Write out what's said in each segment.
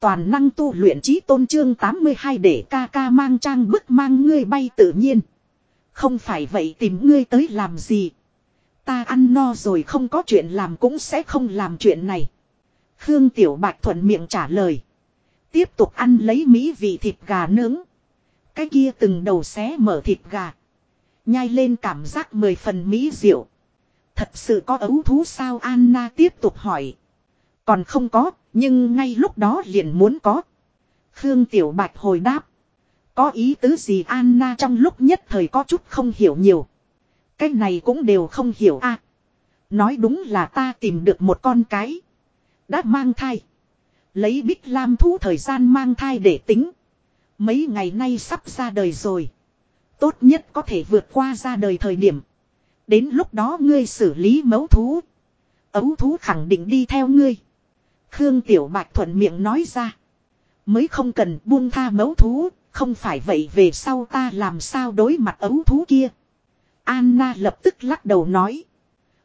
Toàn năng tu luyện trí tôn trương 82 để ca ca mang trang bức mang ngươi bay tự nhiên. Không phải vậy tìm ngươi tới làm gì. Ta ăn no rồi không có chuyện làm cũng sẽ không làm chuyện này. Khương Tiểu Bạch thuận miệng trả lời. Tiếp tục ăn lấy mỹ vị thịt gà nướng. Cái kia từng đầu xé mở thịt gà. Nhai lên cảm giác mười phần mỹ diệu. Thật sự có ấu thú sao Anna tiếp tục hỏi. Còn không có, nhưng ngay lúc đó liền muốn có. Khương Tiểu Bạch hồi đáp. Có ý tứ gì Anna trong lúc nhất thời có chút không hiểu nhiều. Cái này cũng đều không hiểu a. nói đúng là ta tìm được một con cái. Đã mang thai. Lấy Bích Lam thú thời gian mang thai để tính. Mấy ngày nay sắp ra đời rồi. Tốt nhất có thể vượt qua ra đời thời điểm. Đến lúc đó ngươi xử lý mấu thú. Ấu thú khẳng định đi theo ngươi. Khương Tiểu Bạch thuận miệng nói ra. Mới không cần buông tha mấu thú. Không phải vậy về sau ta làm sao đối mặt ấu thú kia. Anna lập tức lắc đầu nói.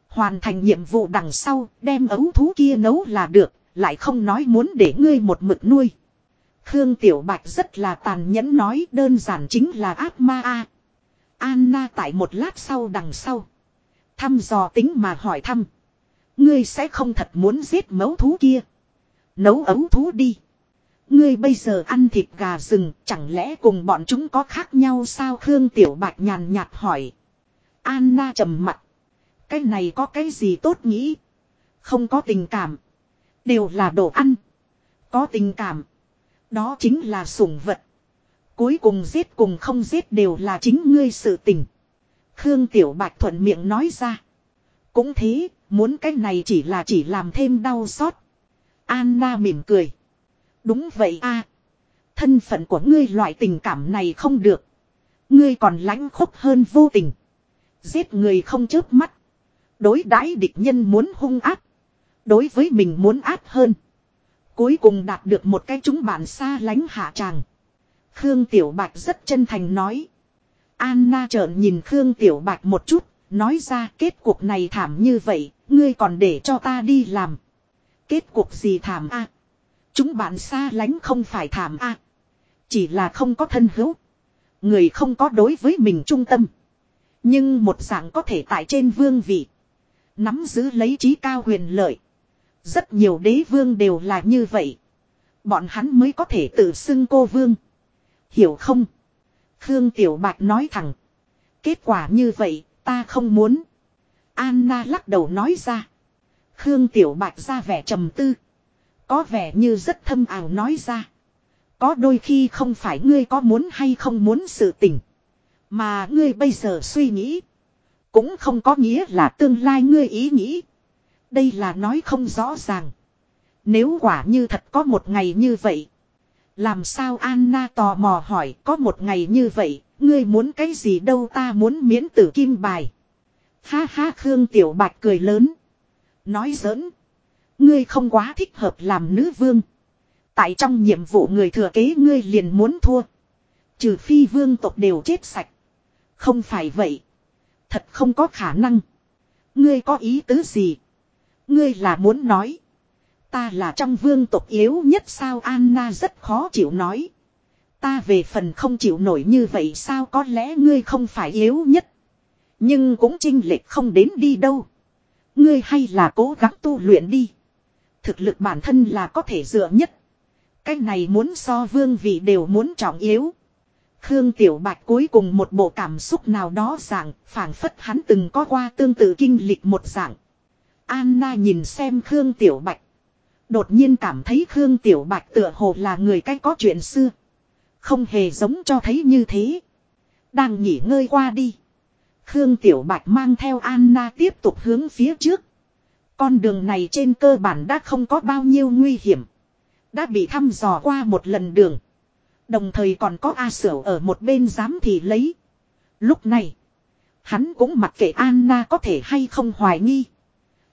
Hoàn thành nhiệm vụ đằng sau, đem ấu thú kia nấu là được. Lại không nói muốn để ngươi một mực nuôi. Khương Tiểu Bạch rất là tàn nhẫn nói đơn giản chính là ác ma a. Anna tại một lát sau đằng sau. Thăm dò tính mà hỏi thăm. Ngươi sẽ không thật muốn giết mấu thú kia. Nấu ấu thú đi. Ngươi bây giờ ăn thịt gà rừng chẳng lẽ cùng bọn chúng có khác nhau sao Khương Tiểu Bạch nhàn nhạt hỏi. Anna trầm mặt. Cái này có cái gì tốt nghĩ. Không có tình cảm. Đều là đồ ăn. Có tình cảm. Đó chính là sủng vật. Cuối cùng giết cùng không giết đều là chính ngươi sự tình. Khương Tiểu Bạch thuận miệng nói ra. Cũng thế, muốn cái này chỉ là chỉ làm thêm đau xót. Anna mỉm cười. Đúng vậy a Thân phận của ngươi loại tình cảm này không được. Ngươi còn lãnh khốc hơn vô tình. Giết người không chớp mắt. Đối đãi địch nhân muốn hung áp. Đối với mình muốn áp hơn. Cuối cùng đạt được một cái chúng bạn xa lánh hạ tràng. Khương Tiểu Bạch rất chân thành nói. Anna trợn nhìn Khương Tiểu Bạch một chút, nói ra kết cuộc này thảm như vậy, ngươi còn để cho ta đi làm. Kết cuộc gì thảm a? Chúng bạn xa lánh không phải thảm a, chỉ là không có thân hữu. Người không có đối với mình trung tâm. Nhưng một dạng có thể tại trên vương vị. Nắm giữ lấy trí cao huyền lợi. Rất nhiều đế vương đều là như vậy. Bọn hắn mới có thể tự xưng cô vương. Hiểu không? Khương Tiểu Bạch nói thẳng. Kết quả như vậy, ta không muốn. Anna lắc đầu nói ra. Khương Tiểu Bạch ra vẻ trầm tư. Có vẻ như rất thâm ảo nói ra. Có đôi khi không phải ngươi có muốn hay không muốn sự tình. Mà ngươi bây giờ suy nghĩ. Cũng không có nghĩa là tương lai ngươi ý nghĩ. Đây là nói không rõ ràng. Nếu quả như thật có một ngày như vậy. Làm sao Anna tò mò hỏi có một ngày như vậy, ngươi muốn cái gì đâu ta muốn miễn tử kim bài. Ha ha Khương Tiểu Bạch cười lớn. Nói giỡn. Ngươi không quá thích hợp làm nữ vương. Tại trong nhiệm vụ người thừa kế ngươi liền muốn thua. Trừ phi vương tộc đều chết sạch. Không phải vậy. Thật không có khả năng. Ngươi có ý tứ gì? Ngươi là muốn nói. Ta là trong vương tộc yếu nhất sao Anna rất khó chịu nói. Ta về phần không chịu nổi như vậy sao có lẽ ngươi không phải yếu nhất. Nhưng cũng chinh lệch không đến đi đâu. Ngươi hay là cố gắng tu luyện đi. Thực lực bản thân là có thể dựa nhất. Cái này muốn so vương vị đều muốn trọng yếu. Khương Tiểu Bạch cuối cùng một bộ cảm xúc nào đó dạng, phảng phất hắn từng có qua tương tự kinh lịch một dạng. Anna nhìn xem Khương Tiểu Bạch. Đột nhiên cảm thấy Khương Tiểu Bạch tựa hồ là người cách có chuyện xưa. Không hề giống cho thấy như thế. Đang nghỉ ngơi qua đi. Khương Tiểu Bạch mang theo Anna tiếp tục hướng phía trước. Con đường này trên cơ bản đã không có bao nhiêu nguy hiểm. Đã bị thăm dò qua một lần đường. Đồng thời còn có A Sở ở một bên dám thì lấy. Lúc này. Hắn cũng mặc kệ Anna có thể hay không hoài nghi.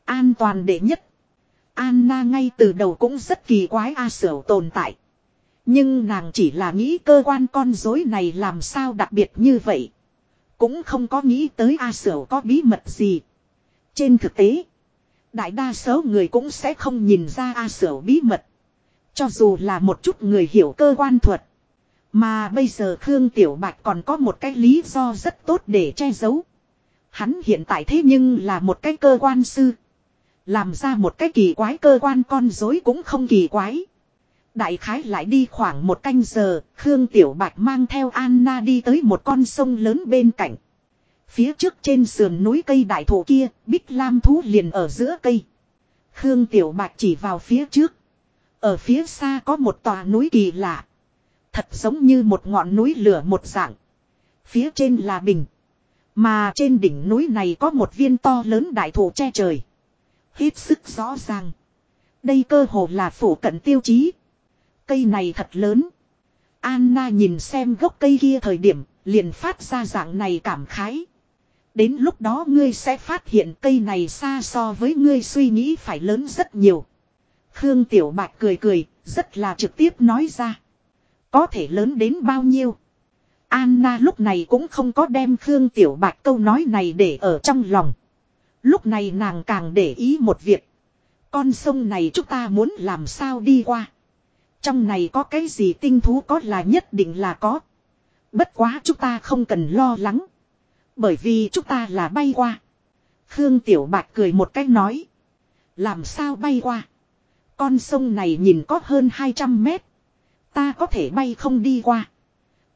An toàn đệ nhất. Anna ngay từ đầu cũng rất kỳ quái A Sở tồn tại. Nhưng nàng chỉ là nghĩ cơ quan con dối này làm sao đặc biệt như vậy. Cũng không có nghĩ tới A Sở có bí mật gì. Trên thực tế. Đại đa số người cũng sẽ không nhìn ra A Sở bí mật. Cho dù là một chút người hiểu cơ quan thuật. Mà bây giờ Khương Tiểu Bạch còn có một cái lý do rất tốt để che giấu. Hắn hiện tại thế nhưng là một cái cơ quan sư. Làm ra một cái kỳ quái cơ quan con dối cũng không kỳ quái. Đại khái lại đi khoảng một canh giờ, Khương Tiểu Bạch mang theo Anna đi tới một con sông lớn bên cạnh. Phía trước trên sườn núi cây đại thụ kia, Bích Lam thú liền ở giữa cây. Khương Tiểu Bạch chỉ vào phía trước. Ở phía xa có một tòa núi kỳ lạ. Thật giống như một ngọn núi lửa một dạng. Phía trên là bình. Mà trên đỉnh núi này có một viên to lớn đại thụ che trời. Hết sức rõ ràng. Đây cơ hồ là phủ cận tiêu chí. Cây này thật lớn. Anna nhìn xem gốc cây kia thời điểm, liền phát ra dạng này cảm khái. Đến lúc đó ngươi sẽ phát hiện cây này xa so với ngươi suy nghĩ phải lớn rất nhiều. Khương Tiểu Bạch cười cười, rất là trực tiếp nói ra. Có thể lớn đến bao nhiêu? Anna lúc này cũng không có đem Khương Tiểu Bạch câu nói này để ở trong lòng. Lúc này nàng càng để ý một việc. Con sông này chúng ta muốn làm sao đi qua. Trong này có cái gì tinh thú có là nhất định là có. Bất quá chúng ta không cần lo lắng. Bởi vì chúng ta là bay qua. Khương Tiểu Bạch cười một cách nói. Làm sao bay qua. Con sông này nhìn có hơn 200 mét. Ta có thể bay không đi qua.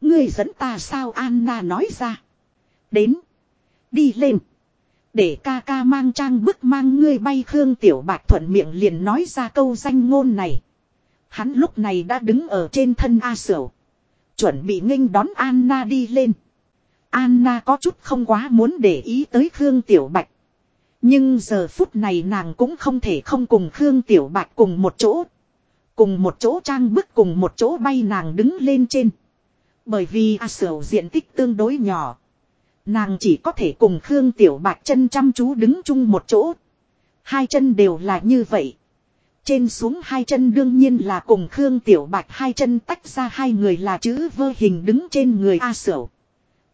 Ngươi dẫn ta sao Anna nói ra. Đến. Đi lên. Để ca ca mang trang bức mang ngươi bay Khương Tiểu Bạch thuận miệng liền nói ra câu danh ngôn này. Hắn lúc này đã đứng ở trên thân A Sửu. Chuẩn bị nghênh đón Anna đi lên. Anna có chút không quá muốn để ý tới Khương Tiểu Bạch. Nhưng giờ phút này nàng cũng không thể không cùng Khương Tiểu Bạch cùng một chỗ. Cùng một chỗ trang bức, cùng một chỗ bay nàng đứng lên trên. Bởi vì A Sửu diện tích tương đối nhỏ. Nàng chỉ có thể cùng Khương Tiểu Bạch chân chăm chú đứng chung một chỗ. Hai chân đều là như vậy. Trên xuống hai chân đương nhiên là cùng Khương Tiểu Bạch hai chân tách ra hai người là chữ vơ hình đứng trên người A Sửu.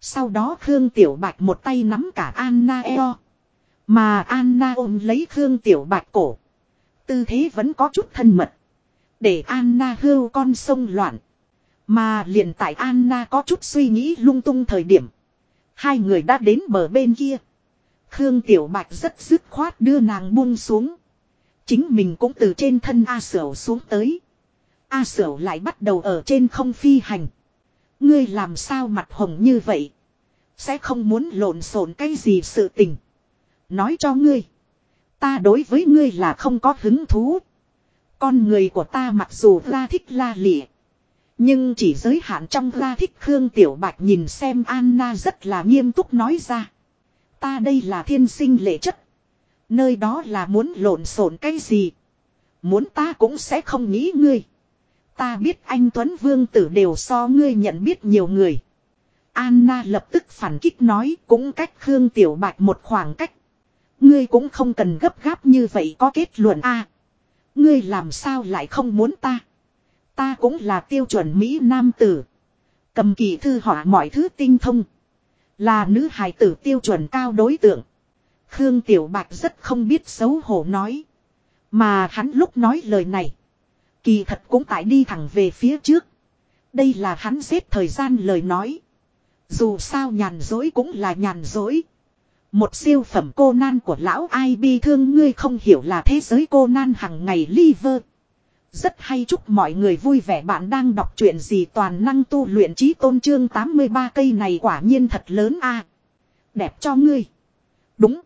Sau đó Khương Tiểu Bạch một tay nắm cả Anna eo. Mà Anna ôm lấy Khương Tiểu Bạch cổ. Tư thế vẫn có chút thân mật. Để Anna hưu con sông loạn. Mà liền tại Anna có chút suy nghĩ lung tung thời điểm. Hai người đã đến bờ bên kia. Khương Tiểu Bạch rất dứt khoát đưa nàng buông xuống. Chính mình cũng từ trên thân A Sở xuống tới. A Sở lại bắt đầu ở trên không phi hành. Ngươi làm sao mặt hồng như vậy? Sẽ không muốn lộn xộn cái gì sự tình. Nói cho ngươi. Ta đối với ngươi là không có hứng thú. Con người của ta mặc dù ra thích la lịa. Nhưng chỉ giới hạn trong ra thích Khương Tiểu Bạch nhìn xem Anna rất là nghiêm túc nói ra. Ta đây là thiên sinh lệ chất. Nơi đó là muốn lộn xộn cái gì. Muốn ta cũng sẽ không nghĩ ngươi. Ta biết anh Tuấn Vương tử đều so ngươi nhận biết nhiều người. Anna lập tức phản kích nói cũng cách Khương Tiểu Bạch một khoảng cách. Ngươi cũng không cần gấp gáp như vậy có kết luận a. ngươi làm sao lại không muốn ta? Ta cũng là tiêu chuẩn Mỹ Nam tử. Cầm kỳ thư họa mọi thứ tinh thông. Là nữ hài tử tiêu chuẩn cao đối tượng. Khương Tiểu Bạch rất không biết xấu hổ nói. Mà hắn lúc nói lời này. Kỳ thật cũng tại đi thẳng về phía trước. Đây là hắn xếp thời gian lời nói. Dù sao nhàn dối cũng là nhàn dối. Một siêu phẩm cô nan của lão ai bi thương ngươi không hiểu là thế giới cô nan hằng ngày liver. Rất hay chúc mọi người vui vẻ bạn đang đọc chuyện gì toàn năng tu luyện trí tôn trương 83 cây này quả nhiên thật lớn a Đẹp cho ngươi. Đúng.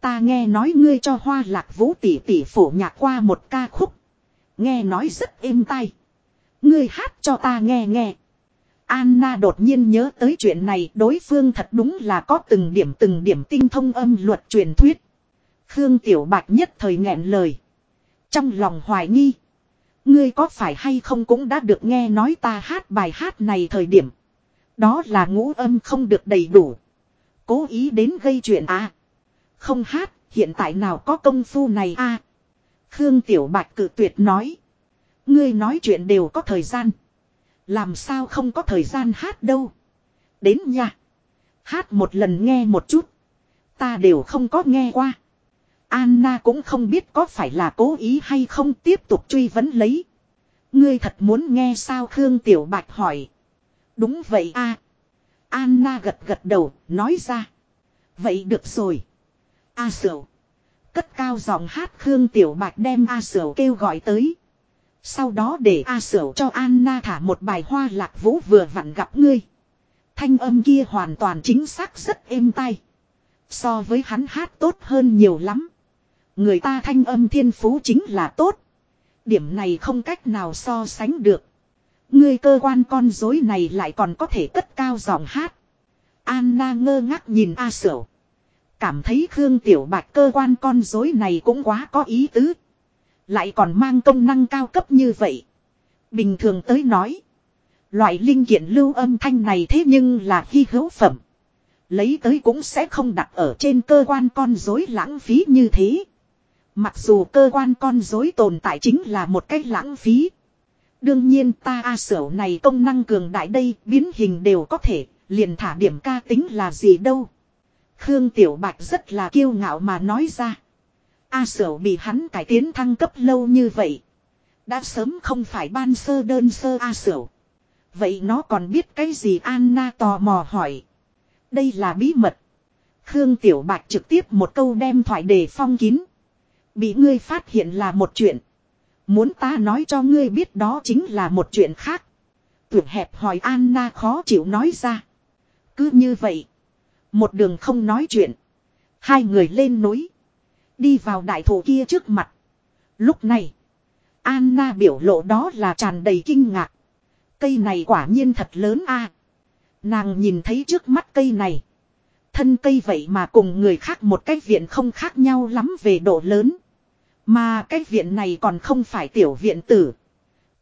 Ta nghe nói ngươi cho hoa lạc vũ tỷ tỷ phổ nhạc qua một ca khúc. Nghe nói rất êm tai. Ngươi hát cho ta nghe nghe. Anna đột nhiên nhớ tới chuyện này, đối phương thật đúng là có từng điểm từng điểm tinh thông âm luật truyền thuyết. Khương Tiểu Bạch nhất thời nghẹn lời. Trong lòng hoài nghi. Ngươi có phải hay không cũng đã được nghe nói ta hát bài hát này thời điểm. Đó là ngũ âm không được đầy đủ. Cố ý đến gây chuyện à. Không hát, hiện tại nào có công phu này a à. Khương Tiểu Bạch cự tuyệt nói. Ngươi nói chuyện đều có thời gian. Làm sao không có thời gian hát đâu. Đến nha. Hát một lần nghe một chút. Ta đều không có nghe qua. Anna cũng không biết có phải là cố ý hay không tiếp tục truy vấn lấy. Ngươi thật muốn nghe sao Khương Tiểu Bạch hỏi. Đúng vậy a Anna gật gật đầu, nói ra. Vậy được rồi. A Sửu. Cất cao giọng hát Khương Tiểu Bạch đem A Sửu kêu gọi tới. Sau đó để A Sửu cho Anna thả một bài hoa lạc vũ vừa vặn gặp ngươi. Thanh âm kia hoàn toàn chính xác rất êm tai. So với hắn hát tốt hơn nhiều lắm. Người ta thanh âm thiên phú chính là tốt. Điểm này không cách nào so sánh được. Ngươi cơ quan con dối này lại còn có thể cất cao giọng hát. Anna ngơ ngác nhìn A Sửu. Cảm thấy Khương Tiểu Bạch cơ quan con dối này cũng quá có ý tứ. Lại còn mang công năng cao cấp như vậy. Bình thường tới nói. Loại linh kiện lưu âm thanh này thế nhưng là hy hữu phẩm. Lấy tới cũng sẽ không đặt ở trên cơ quan con dối lãng phí như thế. Mặc dù cơ quan con dối tồn tại chính là một cách lãng phí. Đương nhiên ta A sở này công năng cường đại đây biến hình đều có thể, liền thả điểm ca tính là gì đâu. Khương Tiểu Bạch rất là kiêu ngạo mà nói ra. A sở bị hắn cải tiến thăng cấp lâu như vậy. Đã sớm không phải ban sơ đơn sơ A sở. Vậy nó còn biết cái gì Anna tò mò hỏi. Đây là bí mật. Khương Tiểu Bạch trực tiếp một câu đem thoại đề phong kín. Bị ngươi phát hiện là một chuyện. Muốn ta nói cho ngươi biết đó chính là một chuyện khác. Tuyệt hẹp hỏi Anna khó chịu nói ra. Cứ như vậy. Một đường không nói chuyện. Hai người lên núi. Đi vào đại thổ kia trước mặt. Lúc này. Anna biểu lộ đó là tràn đầy kinh ngạc. Cây này quả nhiên thật lớn a. Nàng nhìn thấy trước mắt cây này. Thân cây vậy mà cùng người khác một cái viện không khác nhau lắm về độ lớn. Mà cái viện này còn không phải tiểu viện tử.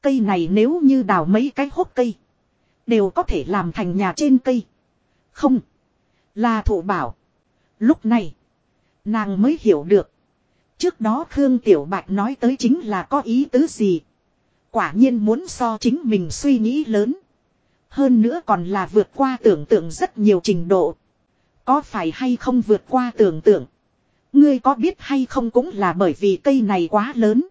Cây này nếu như đào mấy cái hốc cây. Đều có thể làm thành nhà trên cây. Không. Là thụ bảo. Lúc này. Nàng mới hiểu được. Trước đó Khương Tiểu Bạch nói tới chính là có ý tứ gì. Quả nhiên muốn so chính mình suy nghĩ lớn. Hơn nữa còn là vượt qua tưởng tượng rất nhiều trình độ. Có phải hay không vượt qua tưởng tượng. Ngươi có biết hay không cũng là bởi vì cây này quá lớn.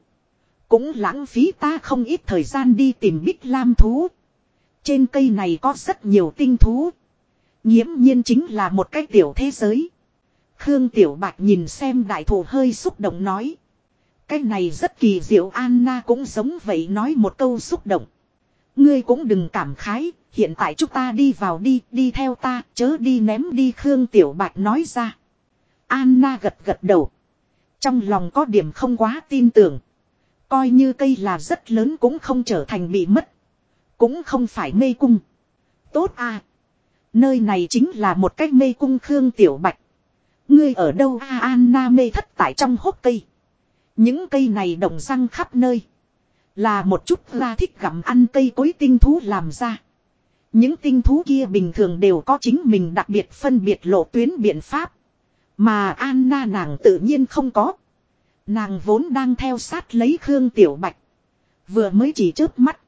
Cũng lãng phí ta không ít thời gian đi tìm bích lam thú. Trên cây này có rất nhiều tinh thú. Nhiễm nhiên chính là một cái tiểu thế giới. Khương Tiểu Bạch nhìn xem đại thủ hơi xúc động nói. Cái này rất kỳ diệu Anna cũng giống vậy nói một câu xúc động. Ngươi cũng đừng cảm khái, hiện tại chúng ta đi vào đi, đi theo ta, chớ đi ném đi Khương Tiểu Bạch nói ra. Anna gật gật đầu. Trong lòng có điểm không quá tin tưởng. Coi như cây là rất lớn cũng không trở thành bị mất. Cũng không phải mê cung. Tốt à. Nơi này chính là một cách mê cung Khương Tiểu Bạch. Ngươi ở đâu a Anna mê thất tại trong hốc cây. Những cây này đồng răng khắp nơi. Là một chút ra thích gặm ăn cây cối tinh thú làm ra. Những tinh thú kia bình thường đều có chính mình đặc biệt phân biệt lộ tuyến biện pháp. Mà Anna nàng tự nhiên không có. Nàng vốn đang theo sát lấy Khương Tiểu Bạch. Vừa mới chỉ chớp mắt.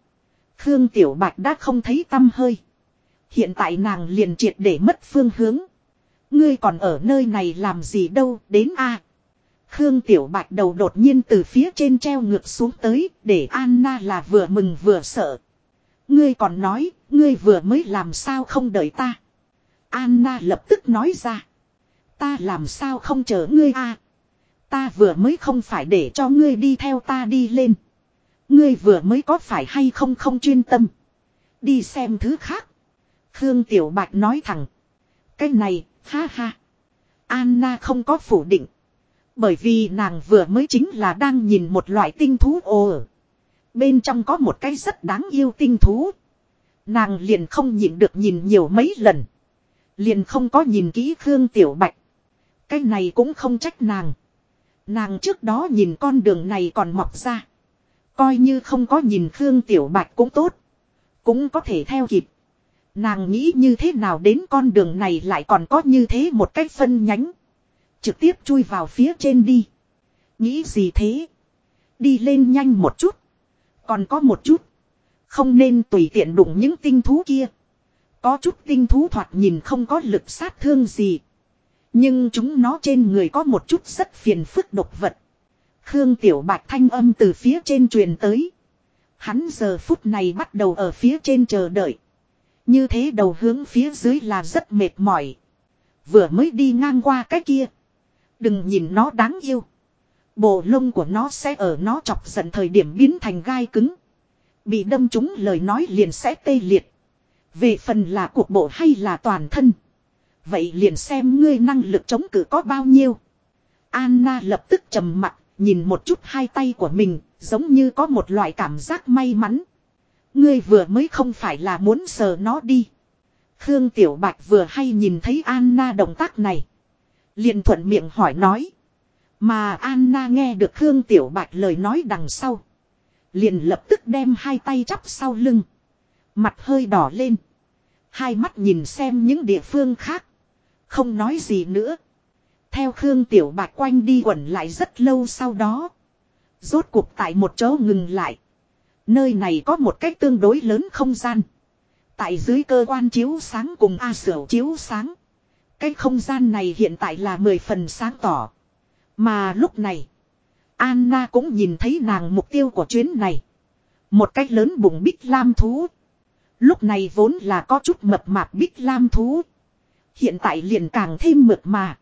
Khương Tiểu Bạch đã không thấy tâm hơi. Hiện tại nàng liền triệt để mất phương hướng. Ngươi còn ở nơi này làm gì đâu, đến a Khương Tiểu Bạch đầu đột nhiên từ phía trên treo ngược xuống tới, để Anna là vừa mừng vừa sợ. Ngươi còn nói, ngươi vừa mới làm sao không đợi ta. Anna lập tức nói ra. Ta làm sao không chờ ngươi a? Ta vừa mới không phải để cho ngươi đi theo ta đi lên. Ngươi vừa mới có phải hay không không chuyên tâm. Đi xem thứ khác. Khương Tiểu Bạch nói thẳng. Cái này, ha ha. Anna không có phủ định. Bởi vì nàng vừa mới chính là đang nhìn một loại tinh thú ồ. Bên trong có một cái rất đáng yêu tinh thú. Nàng liền không nhịn được nhìn nhiều mấy lần. Liền không có nhìn kỹ Khương Tiểu Bạch. Cái này cũng không trách nàng. Nàng trước đó nhìn con đường này còn mọc ra. Coi như không có nhìn Khương Tiểu Bạch cũng tốt. Cũng có thể theo kịp. Nàng nghĩ như thế nào đến con đường này lại còn có như thế một cách phân nhánh. Trực tiếp chui vào phía trên đi. Nghĩ gì thế? Đi lên nhanh một chút. Còn có một chút. Không nên tùy tiện đụng những tinh thú kia. Có chút tinh thú thoạt nhìn không có lực sát thương gì. Nhưng chúng nó trên người có một chút rất phiền phức độc vật. Khương Tiểu Bạch thanh âm từ phía trên truyền tới. Hắn giờ phút này bắt đầu ở phía trên chờ đợi. Như thế đầu hướng phía dưới là rất mệt mỏi. Vừa mới đi ngang qua cái kia. Đừng nhìn nó đáng yêu. Bộ lông của nó sẽ ở nó chọc giận thời điểm biến thành gai cứng. Bị đâm trúng lời nói liền sẽ tê liệt. Về phần là cuộc bộ hay là toàn thân. Vậy liền xem ngươi năng lực chống cự có bao nhiêu. Anna lập tức trầm mặt, nhìn một chút hai tay của mình, giống như có một loại cảm giác may mắn. Ngươi vừa mới không phải là muốn sờ nó đi. Khương Tiểu Bạch vừa hay nhìn thấy Anna động tác này. liền thuận miệng hỏi nói. Mà Anna nghe được Khương Tiểu Bạch lời nói đằng sau. Liền lập tức đem hai tay chắp sau lưng. Mặt hơi đỏ lên. Hai mắt nhìn xem những địa phương khác. Không nói gì nữa. Theo Khương Tiểu Bạch quanh đi quẩn lại rất lâu sau đó. Rốt cuộc tại một chỗ ngừng lại. Nơi này có một cách tương đối lớn không gian. Tại dưới cơ quan chiếu sáng cùng A Sở chiếu sáng. Cái không gian này hiện tại là mười phần sáng tỏ. Mà lúc này. Anna cũng nhìn thấy nàng mục tiêu của chuyến này. Một cách lớn bụng bích lam thú. Lúc này vốn là có chút mập mạp bích lam thú. Hiện tại liền càng thêm mượt mà.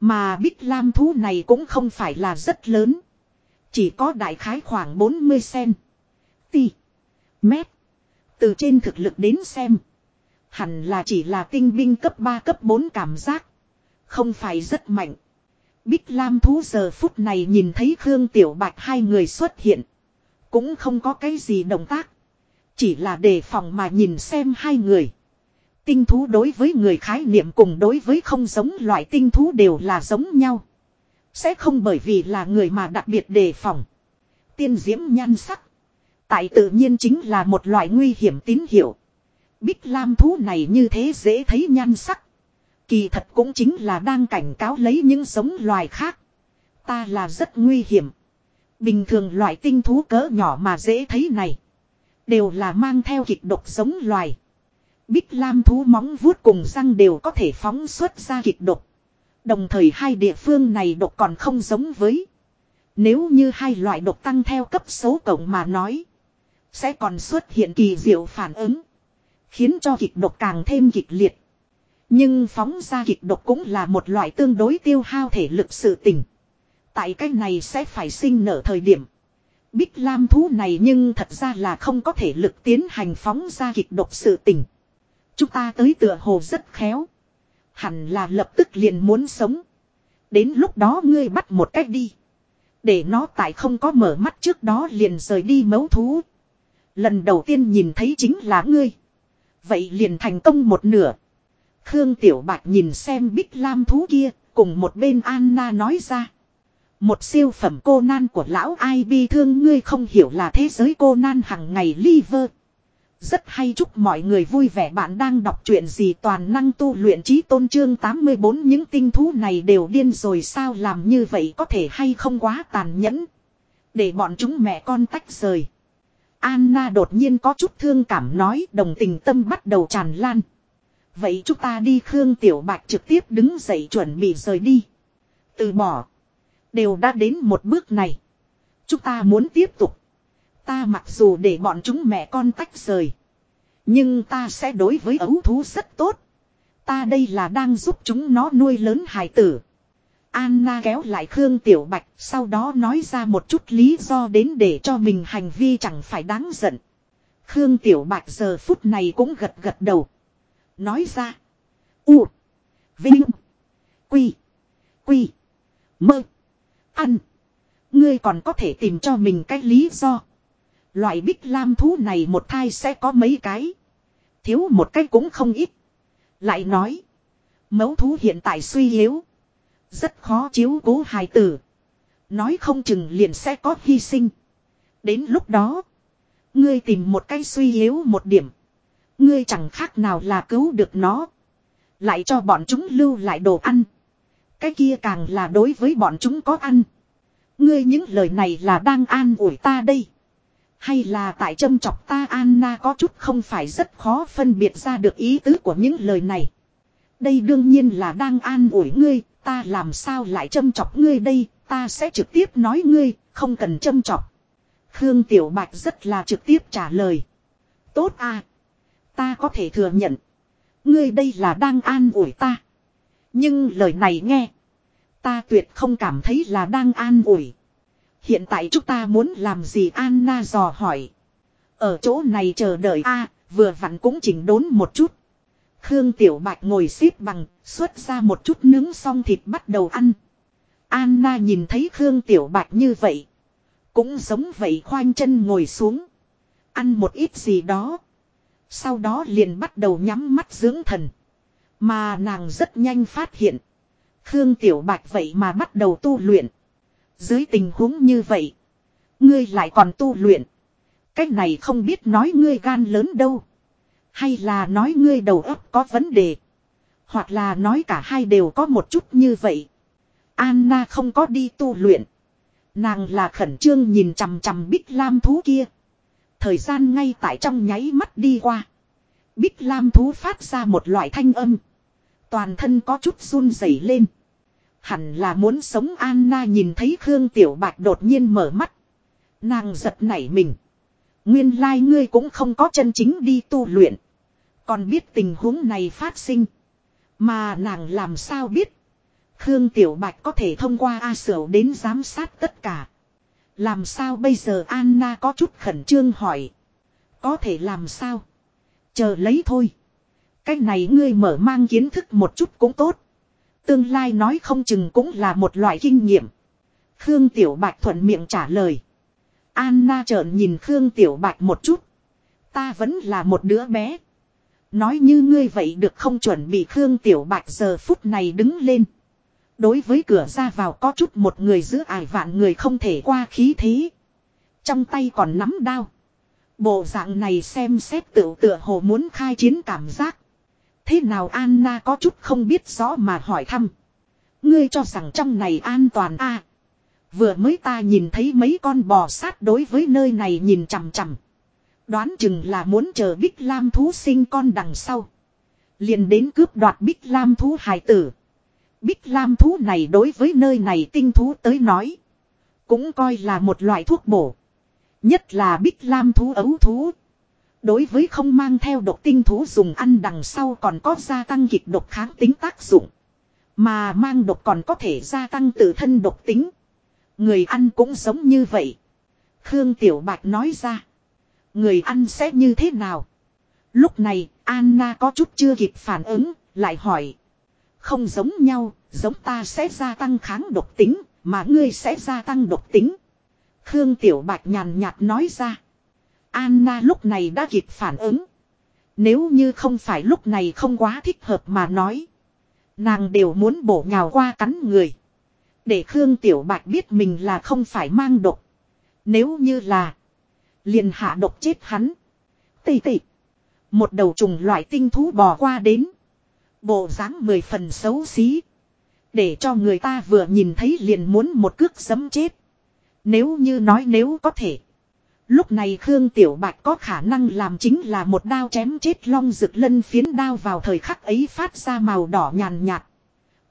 Mà bích lam thú này cũng không phải là rất lớn. Chỉ có đại khái khoảng 40 cm Ti. Mét. Từ trên thực lực đến xem. Hẳn là chỉ là tinh binh cấp 3 cấp 4 cảm giác. Không phải rất mạnh. Bích Lam thú giờ phút này nhìn thấy Khương Tiểu Bạch hai người xuất hiện. Cũng không có cái gì động tác. Chỉ là đề phòng mà nhìn xem hai người. Tinh thú đối với người khái niệm cùng đối với không giống loại tinh thú đều là giống nhau. Sẽ không bởi vì là người mà đặc biệt đề phòng. Tiên diễm nhan sắc. Tại tự nhiên chính là một loại nguy hiểm tín hiệu. Bích lam thú này như thế dễ thấy nhan sắc. Kỳ thật cũng chính là đang cảnh cáo lấy những giống loài khác. Ta là rất nguy hiểm. Bình thường loại tinh thú cỡ nhỏ mà dễ thấy này. Đều là mang theo kịch độc giống loài. Bích lam thú móng vuốt cùng răng đều có thể phóng xuất ra kịch độc. Đồng thời hai địa phương này độc còn không giống với. Nếu như hai loại độc tăng theo cấp số cộng mà nói. Sẽ còn xuất hiện kỳ diệu phản ứng. Khiến cho kịch độc càng thêm kịch liệt. Nhưng phóng ra kịch độc cũng là một loại tương đối tiêu hao thể lực sự tình. Tại cái này sẽ phải sinh nở thời điểm. Bích Lam thú này nhưng thật ra là không có thể lực tiến hành phóng ra kịch độc sự tình. Chúng ta tới tựa hồ rất khéo. Hẳn là lập tức liền muốn sống. Đến lúc đó ngươi bắt một cách đi. Để nó tại không có mở mắt trước đó liền rời đi mấu thú. Lần đầu tiên nhìn thấy chính là ngươi. Vậy liền thành công một nửa. Khương Tiểu Bạch nhìn xem Bích Lam thú kia, cùng một bên Anna nói ra. Một siêu phẩm cô nan của lão ai bi thương ngươi không hiểu là thế giới cô nan hằng ngày liver. Rất hay chúc mọi người vui vẻ bạn đang đọc chuyện gì toàn năng tu luyện trí tôn trương 84 những tinh thú này đều điên rồi sao làm như vậy có thể hay không quá tàn nhẫn. Để bọn chúng mẹ con tách rời. Anna đột nhiên có chút thương cảm nói, đồng tình tâm bắt đầu tràn lan. Vậy chúng ta đi Khương Tiểu Bạch trực tiếp đứng dậy chuẩn bị rời đi. Từ bỏ. Đều đã đến một bước này. Chúng ta muốn tiếp tục. Ta mặc dù để bọn chúng mẹ con tách rời. Nhưng ta sẽ đối với ấu thú rất tốt. Ta đây là đang giúp chúng nó nuôi lớn hài tử. Anna kéo lại Khương Tiểu Bạch, sau đó nói ra một chút lý do đến để cho mình hành vi chẳng phải đáng giận. Khương Tiểu Bạch giờ phút này cũng gật gật đầu. Nói ra. U. Vinh. Quy. Quy. Mơ. Ăn. Ngươi còn có thể tìm cho mình cái lý do. Loại bích lam thú này một thai sẽ có mấy cái. Thiếu một cái cũng không ít. Lại nói. mấu thú hiện tại suy yếu. Rất khó chiếu cố hài tử. Nói không chừng liền sẽ có hy sinh. Đến lúc đó. Ngươi tìm một cái suy yếu một điểm. Ngươi chẳng khác nào là cứu được nó. Lại cho bọn chúng lưu lại đồ ăn. Cái kia càng là đối với bọn chúng có ăn. Ngươi những lời này là đang an ủi ta đây. Hay là tại châm chọc ta Anna có chút không phải rất khó phân biệt ra được ý tứ của những lời này. Đây đương nhiên là đang an ủi ngươi, ta làm sao lại châm chọc ngươi đây, ta sẽ trực tiếp nói ngươi, không cần châm chọc. Khương Tiểu Bạch rất là trực tiếp trả lời. Tốt à. Ta có thể thừa nhận. Ngươi đây là đang an ủi ta. Nhưng lời này nghe. Ta tuyệt không cảm thấy là đang an ủi. Hiện tại chúng ta muốn làm gì Anna dò hỏi. Ở chỗ này chờ đợi a vừa vặn cũng chỉnh đốn một chút. Khương Tiểu Bạch ngồi xếp bằng, xuất ra một chút nướng xong thịt bắt đầu ăn. Anna nhìn thấy Khương Tiểu Bạch như vậy. Cũng giống vậy khoanh chân ngồi xuống. Ăn một ít gì đó. Sau đó liền bắt đầu nhắm mắt dưỡng thần. Mà nàng rất nhanh phát hiện. Khương Tiểu Bạch vậy mà bắt đầu tu luyện. Dưới tình huống như vậy. Ngươi lại còn tu luyện. Cách này không biết nói ngươi gan lớn đâu. Hay là nói ngươi đầu óc có vấn đề. Hoặc là nói cả hai đều có một chút như vậy. Anna không có đi tu luyện. Nàng là khẩn trương nhìn chằm chằm Bích Lam thú kia. Thời gian ngay tại trong nháy mắt đi qua. Bích Lam thú phát ra một loại thanh âm. Toàn thân có chút run rẩy lên. Hẳn là muốn sống Anna nhìn thấy Khương Tiểu Bạch đột nhiên mở mắt. Nàng giật nảy mình. Nguyên lai like ngươi cũng không có chân chính đi tu luyện. Còn biết tình huống này phát sinh. Mà nàng làm sao biết. Khương Tiểu Bạch có thể thông qua A Sở đến giám sát tất cả. Làm sao bây giờ Anna có chút khẩn trương hỏi. Có thể làm sao? Chờ lấy thôi. cách này ngươi mở mang kiến thức một chút cũng tốt. Tương lai nói không chừng cũng là một loại kinh nghiệm. Khương Tiểu Bạch thuận miệng trả lời. Anna trợn nhìn Khương Tiểu Bạch một chút. Ta vẫn là một đứa bé. Nói như ngươi vậy được không chuẩn bị Khương Tiểu Bạch giờ phút này đứng lên. Đối với cửa ra vào có chút một người giữ ải vạn người không thể qua khí thế. Trong tay còn nắm đao. Bộ dạng này xem xét tự tựa hồ muốn khai chiến cảm giác. Thế nào Anna có chút không biết rõ mà hỏi thăm. Ngươi cho rằng trong này an toàn a à, Vừa mới ta nhìn thấy mấy con bò sát đối với nơi này nhìn chằm chằm. Đoán chừng là muốn chờ Bích Lam thú sinh con đằng sau. Liền đến cướp đoạt Bích Lam thú hài tử. Bích Lam thú này đối với nơi này tinh thú tới nói. Cũng coi là một loại thuốc bổ. Nhất là Bích Lam thú ấu thú. Đối với không mang theo độc tinh thú dùng ăn đằng sau còn có gia tăng kịch độc kháng tính tác dụng. Mà mang độc còn có thể gia tăng tự thân độc tính. Người ăn cũng giống như vậy. Khương Tiểu Bạch nói ra. Người ăn sẽ như thế nào? Lúc này, Anna có chút chưa kịp phản ứng, lại hỏi. Không giống nhau, giống ta sẽ gia tăng kháng độc tính, mà ngươi sẽ gia tăng độc tính. Khương Tiểu Bạch nhàn nhạt nói ra. Anna lúc này đã kịp phản ứng. Nếu như không phải lúc này không quá thích hợp mà nói. Nàng đều muốn bổ nhào qua cắn người. Để Khương Tiểu Bạch biết mình là không phải mang độc. Nếu như là. Liền hạ độc chết hắn. Tì tì. Một đầu trùng loại tinh thú bò qua đến. Bộ dáng mười phần xấu xí. Để cho người ta vừa nhìn thấy liền muốn một cước giấm chết. Nếu như nói nếu có thể. Lúc này Khương Tiểu Bạch có khả năng làm chính là một đao chém chết long rực lân phiến đao vào thời khắc ấy phát ra màu đỏ nhàn nhạt.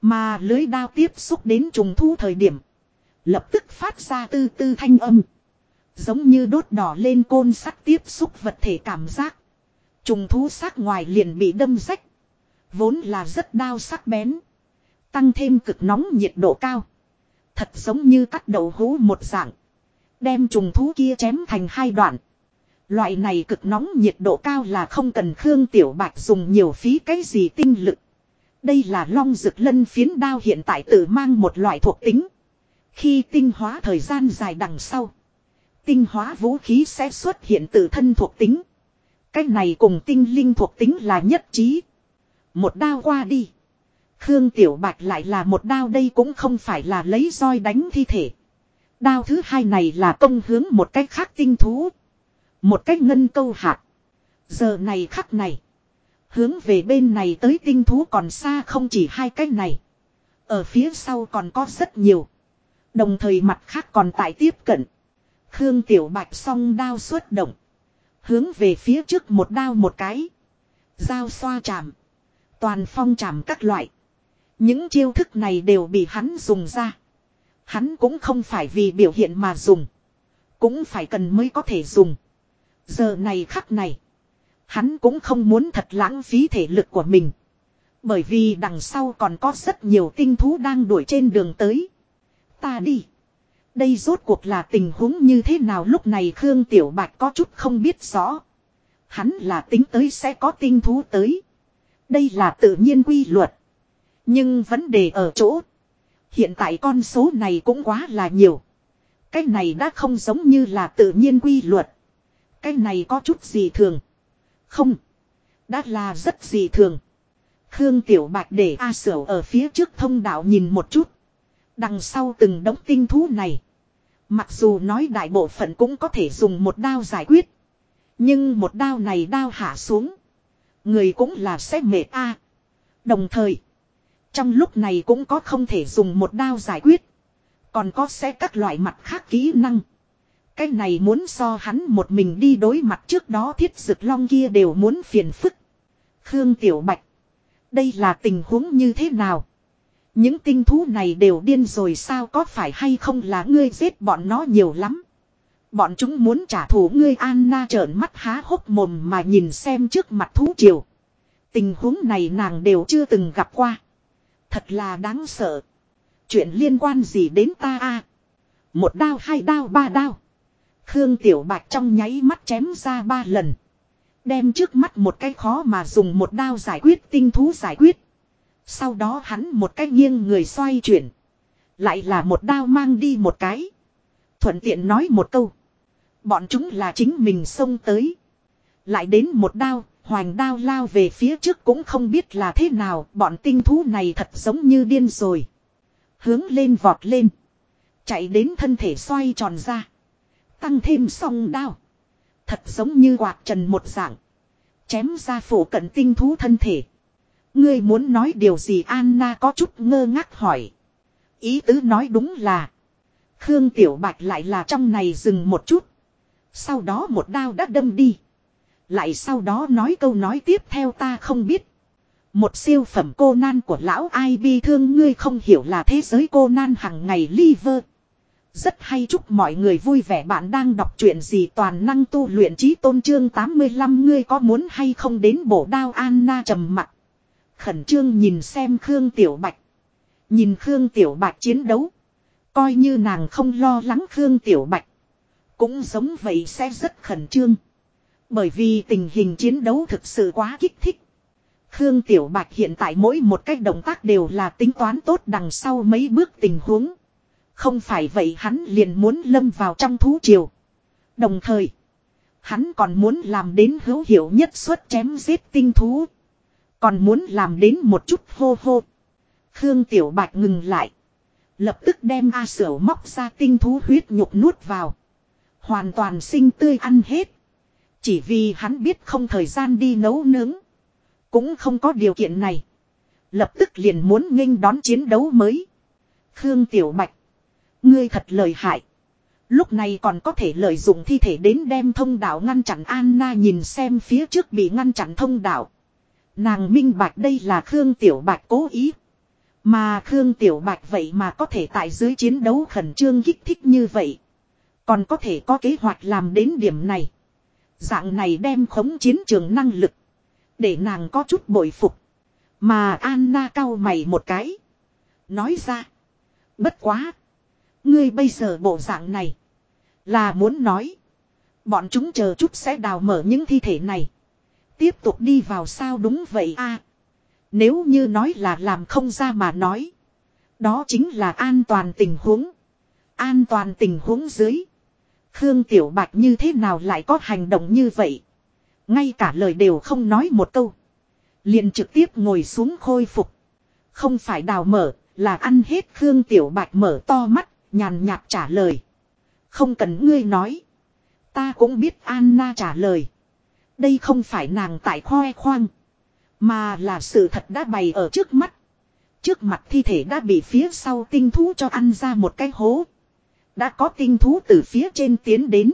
Mà lưới đao tiếp xúc đến trùng thu thời điểm. Lập tức phát ra tư tư thanh âm. Giống như đốt đỏ lên côn sắt tiếp xúc vật thể cảm giác. Trùng thú sắc ngoài liền bị đâm rách. Vốn là rất đau sắc bén. Tăng thêm cực nóng nhiệt độ cao. Thật giống như cắt đầu hũ một dạng. Đem trùng thú kia chém thành hai đoạn. Loại này cực nóng nhiệt độ cao là không cần Khương Tiểu Bạch dùng nhiều phí cái gì tinh lực. Đây là long rực lân phiến đao hiện tại tự mang một loại thuộc tính. Khi tinh hóa thời gian dài đằng sau. Tinh hóa vũ khí sẽ xuất hiện từ thân thuộc tính. Cái này cùng tinh linh thuộc tính là nhất trí. Một đao qua đi. Khương Tiểu Bạch lại là một đao đây cũng không phải là lấy roi đánh thi thể. Đao thứ hai này là công hướng một cách khác tinh thú. Một cách ngân câu hạt. Giờ này khắc này. Hướng về bên này tới tinh thú còn xa không chỉ hai cách này. Ở phía sau còn có rất nhiều. Đồng thời mặt khác còn tại tiếp cận. Khương Tiểu Bạch song đao xuất động. Hướng về phía trước một đao một cái. Dao xoa chạm. Toàn phong chạm các loại. Những chiêu thức này đều bị hắn dùng ra. Hắn cũng không phải vì biểu hiện mà dùng. Cũng phải cần mới có thể dùng. Giờ này khắc này. Hắn cũng không muốn thật lãng phí thể lực của mình. Bởi vì đằng sau còn có rất nhiều tinh thú đang đuổi trên đường tới. Ta đi. Đây rốt cuộc là tình huống như thế nào lúc này Khương Tiểu Bạch có chút không biết rõ. Hắn là tính tới sẽ có tinh thú tới. Đây là tự nhiên quy luật. Nhưng vấn đề ở chỗ. Hiện tại con số này cũng quá là nhiều. Cái này đã không giống như là tự nhiên quy luật. Cái này có chút gì thường. Không. Đã là rất gì thường. Khương Tiểu Bạch để A Sở ở phía trước thông đạo nhìn một chút. Đằng sau từng đống tinh thú này. Mặc dù nói đại bộ phận cũng có thể dùng một đao giải quyết. Nhưng một đao này đao hạ xuống. Người cũng là sẽ mệt a. Đồng thời. Trong lúc này cũng có không thể dùng một đao giải quyết. Còn có sẽ các loại mặt khác kỹ năng. Cái này muốn so hắn một mình đi đối mặt trước đó thiết dực long kia đều muốn phiền phức. Khương Tiểu Bạch. Đây là tình huống như thế nào? Những tinh thú này đều điên rồi sao có phải hay không là ngươi giết bọn nó nhiều lắm. Bọn chúng muốn trả thù ngươi Anna trợn mắt há hốc mồm mà nhìn xem trước mặt thú triều. Tình huống này nàng đều chưa từng gặp qua. Thật là đáng sợ. Chuyện liên quan gì đến ta a? Một đao, hai đao, ba đao. Khương Tiểu Bạch trong nháy mắt chém ra ba lần. Đem trước mắt một cái khó mà dùng một đao giải quyết, tinh thú giải quyết. Sau đó hắn một cái nghiêng người xoay chuyển. Lại là một đao mang đi một cái. Thuận tiện nói một câu. Bọn chúng là chính mình xông tới. Lại đến một đao, hoành đao lao về phía trước cũng không biết là thế nào. Bọn tinh thú này thật giống như điên rồi. Hướng lên vọt lên. Chạy đến thân thể xoay tròn ra. Tăng thêm song đao. Thật giống như quạt trần một dạng. Chém ra phủ cận tinh thú thân thể. Ngươi muốn nói điều gì Anna có chút ngơ ngác hỏi. Ý tứ nói đúng là. Khương Tiểu Bạch lại là trong này dừng một chút. Sau đó một đao đã đâm đi. Lại sau đó nói câu nói tiếp theo ta không biết. Một siêu phẩm cô nan của lão ai bi thương ngươi không hiểu là thế giới cô nan hằng ngày liver. Rất hay chúc mọi người vui vẻ bạn đang đọc chuyện gì toàn năng tu luyện trí tôn trương 85 ngươi có muốn hay không đến bổ đao Anna trầm mặt. Khẩn trương nhìn xem Khương Tiểu Bạch. Nhìn Khương Tiểu Bạch chiến đấu. Coi như nàng không lo lắng Khương Tiểu Bạch. Cũng giống vậy sẽ rất khẩn trương. Bởi vì tình hình chiến đấu thực sự quá kích thích. Khương Tiểu Bạch hiện tại mỗi một cách động tác đều là tính toán tốt đằng sau mấy bước tình huống. Không phải vậy hắn liền muốn lâm vào trong thú triều. Đồng thời, hắn còn muốn làm đến hữu hiệu nhất suất chém giết tinh thú. Còn muốn làm đến một chút hô hô. Khương Tiểu Bạch ngừng lại. Lập tức đem A Sở móc ra tinh thú huyết nhục nuốt vào. Hoàn toàn sinh tươi ăn hết. Chỉ vì hắn biết không thời gian đi nấu nướng. Cũng không có điều kiện này. Lập tức liền muốn nghênh đón chiến đấu mới. Khương Tiểu Bạch. Ngươi thật lời hại. Lúc này còn có thể lợi dụng thi thể đến đem thông đạo ngăn chặn Anna nhìn xem phía trước bị ngăn chặn thông đạo. Nàng minh bạch đây là Khương Tiểu Bạch cố ý. Mà Khương Tiểu Bạch vậy mà có thể tại dưới chiến đấu khẩn trương kích thích như vậy. Còn có thể có kế hoạch làm đến điểm này. Dạng này đem khống chiến trường năng lực. Để nàng có chút bội phục. Mà Anna cau mày một cái. Nói ra. Bất quá. Ngươi bây giờ bộ dạng này. Là muốn nói. Bọn chúng chờ chút sẽ đào mở những thi thể này. Tiếp tục đi vào sao đúng vậy a Nếu như nói là làm không ra mà nói. Đó chính là an toàn tình huống. An toàn tình huống dưới. Khương Tiểu Bạch như thế nào lại có hành động như vậy. Ngay cả lời đều không nói một câu. Liền trực tiếp ngồi xuống khôi phục. Không phải đào mở, là ăn hết Khương Tiểu Bạch mở to mắt, nhàn nhạt trả lời. Không cần ngươi nói. Ta cũng biết Anna trả lời. Đây không phải nàng tại khoe khoang. Mà là sự thật đã bày ở trước mắt. Trước mặt thi thể đã bị phía sau tinh thú cho ăn ra một cái hố. Đã có tinh thú từ phía trên tiến đến.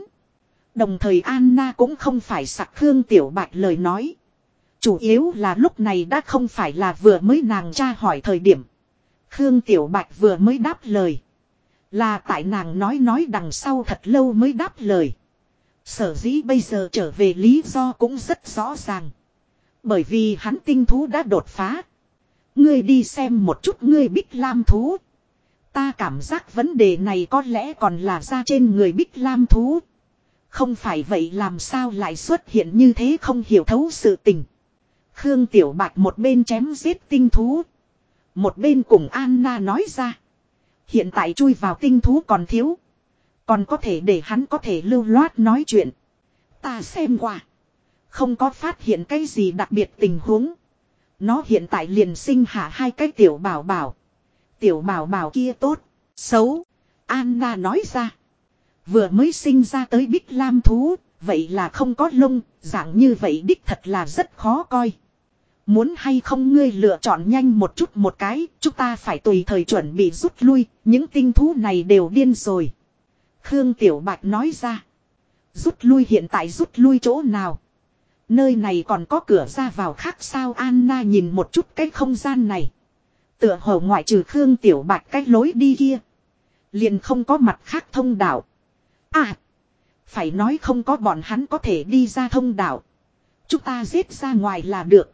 Đồng thời Anna cũng không phải sặc Khương Tiểu Bạch lời nói. Chủ yếu là lúc này đã không phải là vừa mới nàng tra hỏi thời điểm. Khương Tiểu Bạch vừa mới đáp lời. Là tại nàng nói nói đằng sau thật lâu mới đáp lời. Sở dĩ bây giờ trở về lý do cũng rất rõ ràng. Bởi vì hắn tinh thú đã đột phá. Ngươi đi xem một chút ngươi bích lam thú. Ta cảm giác vấn đề này có lẽ còn là ra trên người bích lam thú. Không phải vậy làm sao lại xuất hiện như thế không hiểu thấu sự tình. Khương Tiểu Bạch một bên chém giết tinh thú. Một bên cùng Anna nói ra. Hiện tại chui vào tinh thú còn thiếu. Còn có thể để hắn có thể lưu loát nói chuyện. Ta xem qua. Không có phát hiện cái gì đặc biệt tình huống. Nó hiện tại liền sinh hạ hai cái tiểu bảo bảo. Tiểu bảo bảo kia tốt, xấu. Anna nói ra. Vừa mới sinh ra tới bích lam thú, vậy là không có lông, dạng như vậy đích thật là rất khó coi. Muốn hay không ngươi lựa chọn nhanh một chút một cái, chúng ta phải tùy thời chuẩn bị rút lui, những tinh thú này đều điên rồi. Khương Tiểu Bạch nói ra. Rút lui hiện tại rút lui chỗ nào? Nơi này còn có cửa ra vào khác sao Anna nhìn một chút cái không gian này. Tựa hồ ngoại trừ Khương Tiểu Bạch cái lối đi kia. Liền không có mặt khác thông đạo. À. Phải nói không có bọn hắn có thể đi ra thông đạo. Chúng ta giết ra ngoài là được.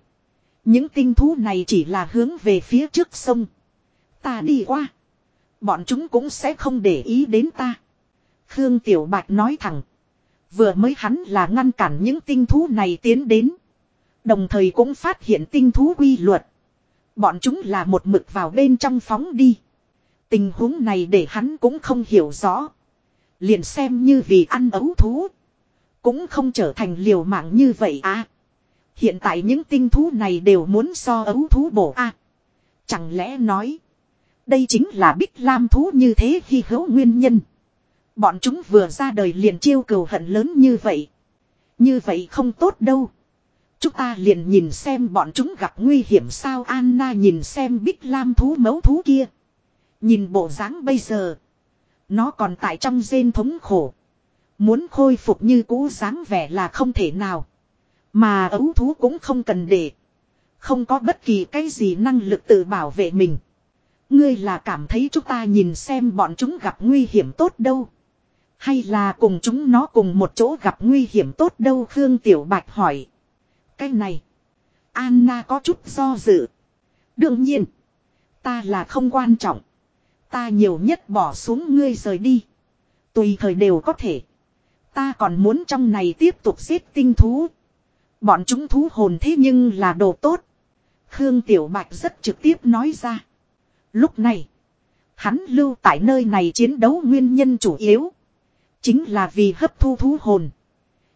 Những tinh thú này chỉ là hướng về phía trước sông. Ta đi qua. Bọn chúng cũng sẽ không để ý đến ta. Khương Tiểu Bạch nói thẳng. Vừa mới hắn là ngăn cản những tinh thú này tiến đến. Đồng thời cũng phát hiện tinh thú quy luật. Bọn chúng là một mực vào bên trong phóng đi. Tình huống này để hắn cũng không hiểu rõ. Liền xem như vì ăn ấu thú. Cũng không trở thành liều mạng như vậy à. Hiện tại những tinh thú này đều muốn so ấu thú bổ à. Chẳng lẽ nói. Đây chính là bích lam thú như thế khi hữu nguyên nhân. Bọn chúng vừa ra đời liền chiêu cầu hận lớn như vậy. Như vậy không tốt đâu. Chúng ta liền nhìn xem bọn chúng gặp nguy hiểm sao Anna nhìn xem bích lam thú mấu thú kia. Nhìn bộ dáng bây giờ. Nó còn tại trong rên thống khổ. Muốn khôi phục như cũ dáng vẻ là không thể nào. Mà ấu thú cũng không cần để. Không có bất kỳ cái gì năng lực tự bảo vệ mình. Ngươi là cảm thấy chúng ta nhìn xem bọn chúng gặp nguy hiểm tốt đâu. Hay là cùng chúng nó cùng một chỗ gặp nguy hiểm tốt đâu Khương Tiểu Bạch hỏi. Cái này. Anna có chút do dự. Đương nhiên. Ta là không quan trọng. Ta nhiều nhất bỏ xuống ngươi rời đi. Tùy thời đều có thể. Ta còn muốn trong này tiếp tục giết tinh thú. Bọn chúng thú hồn thế nhưng là đồ tốt. Khương Tiểu Bạch rất trực tiếp nói ra. Lúc này. Hắn lưu tại nơi này chiến đấu nguyên nhân chủ yếu. Chính là vì hấp thu thú hồn.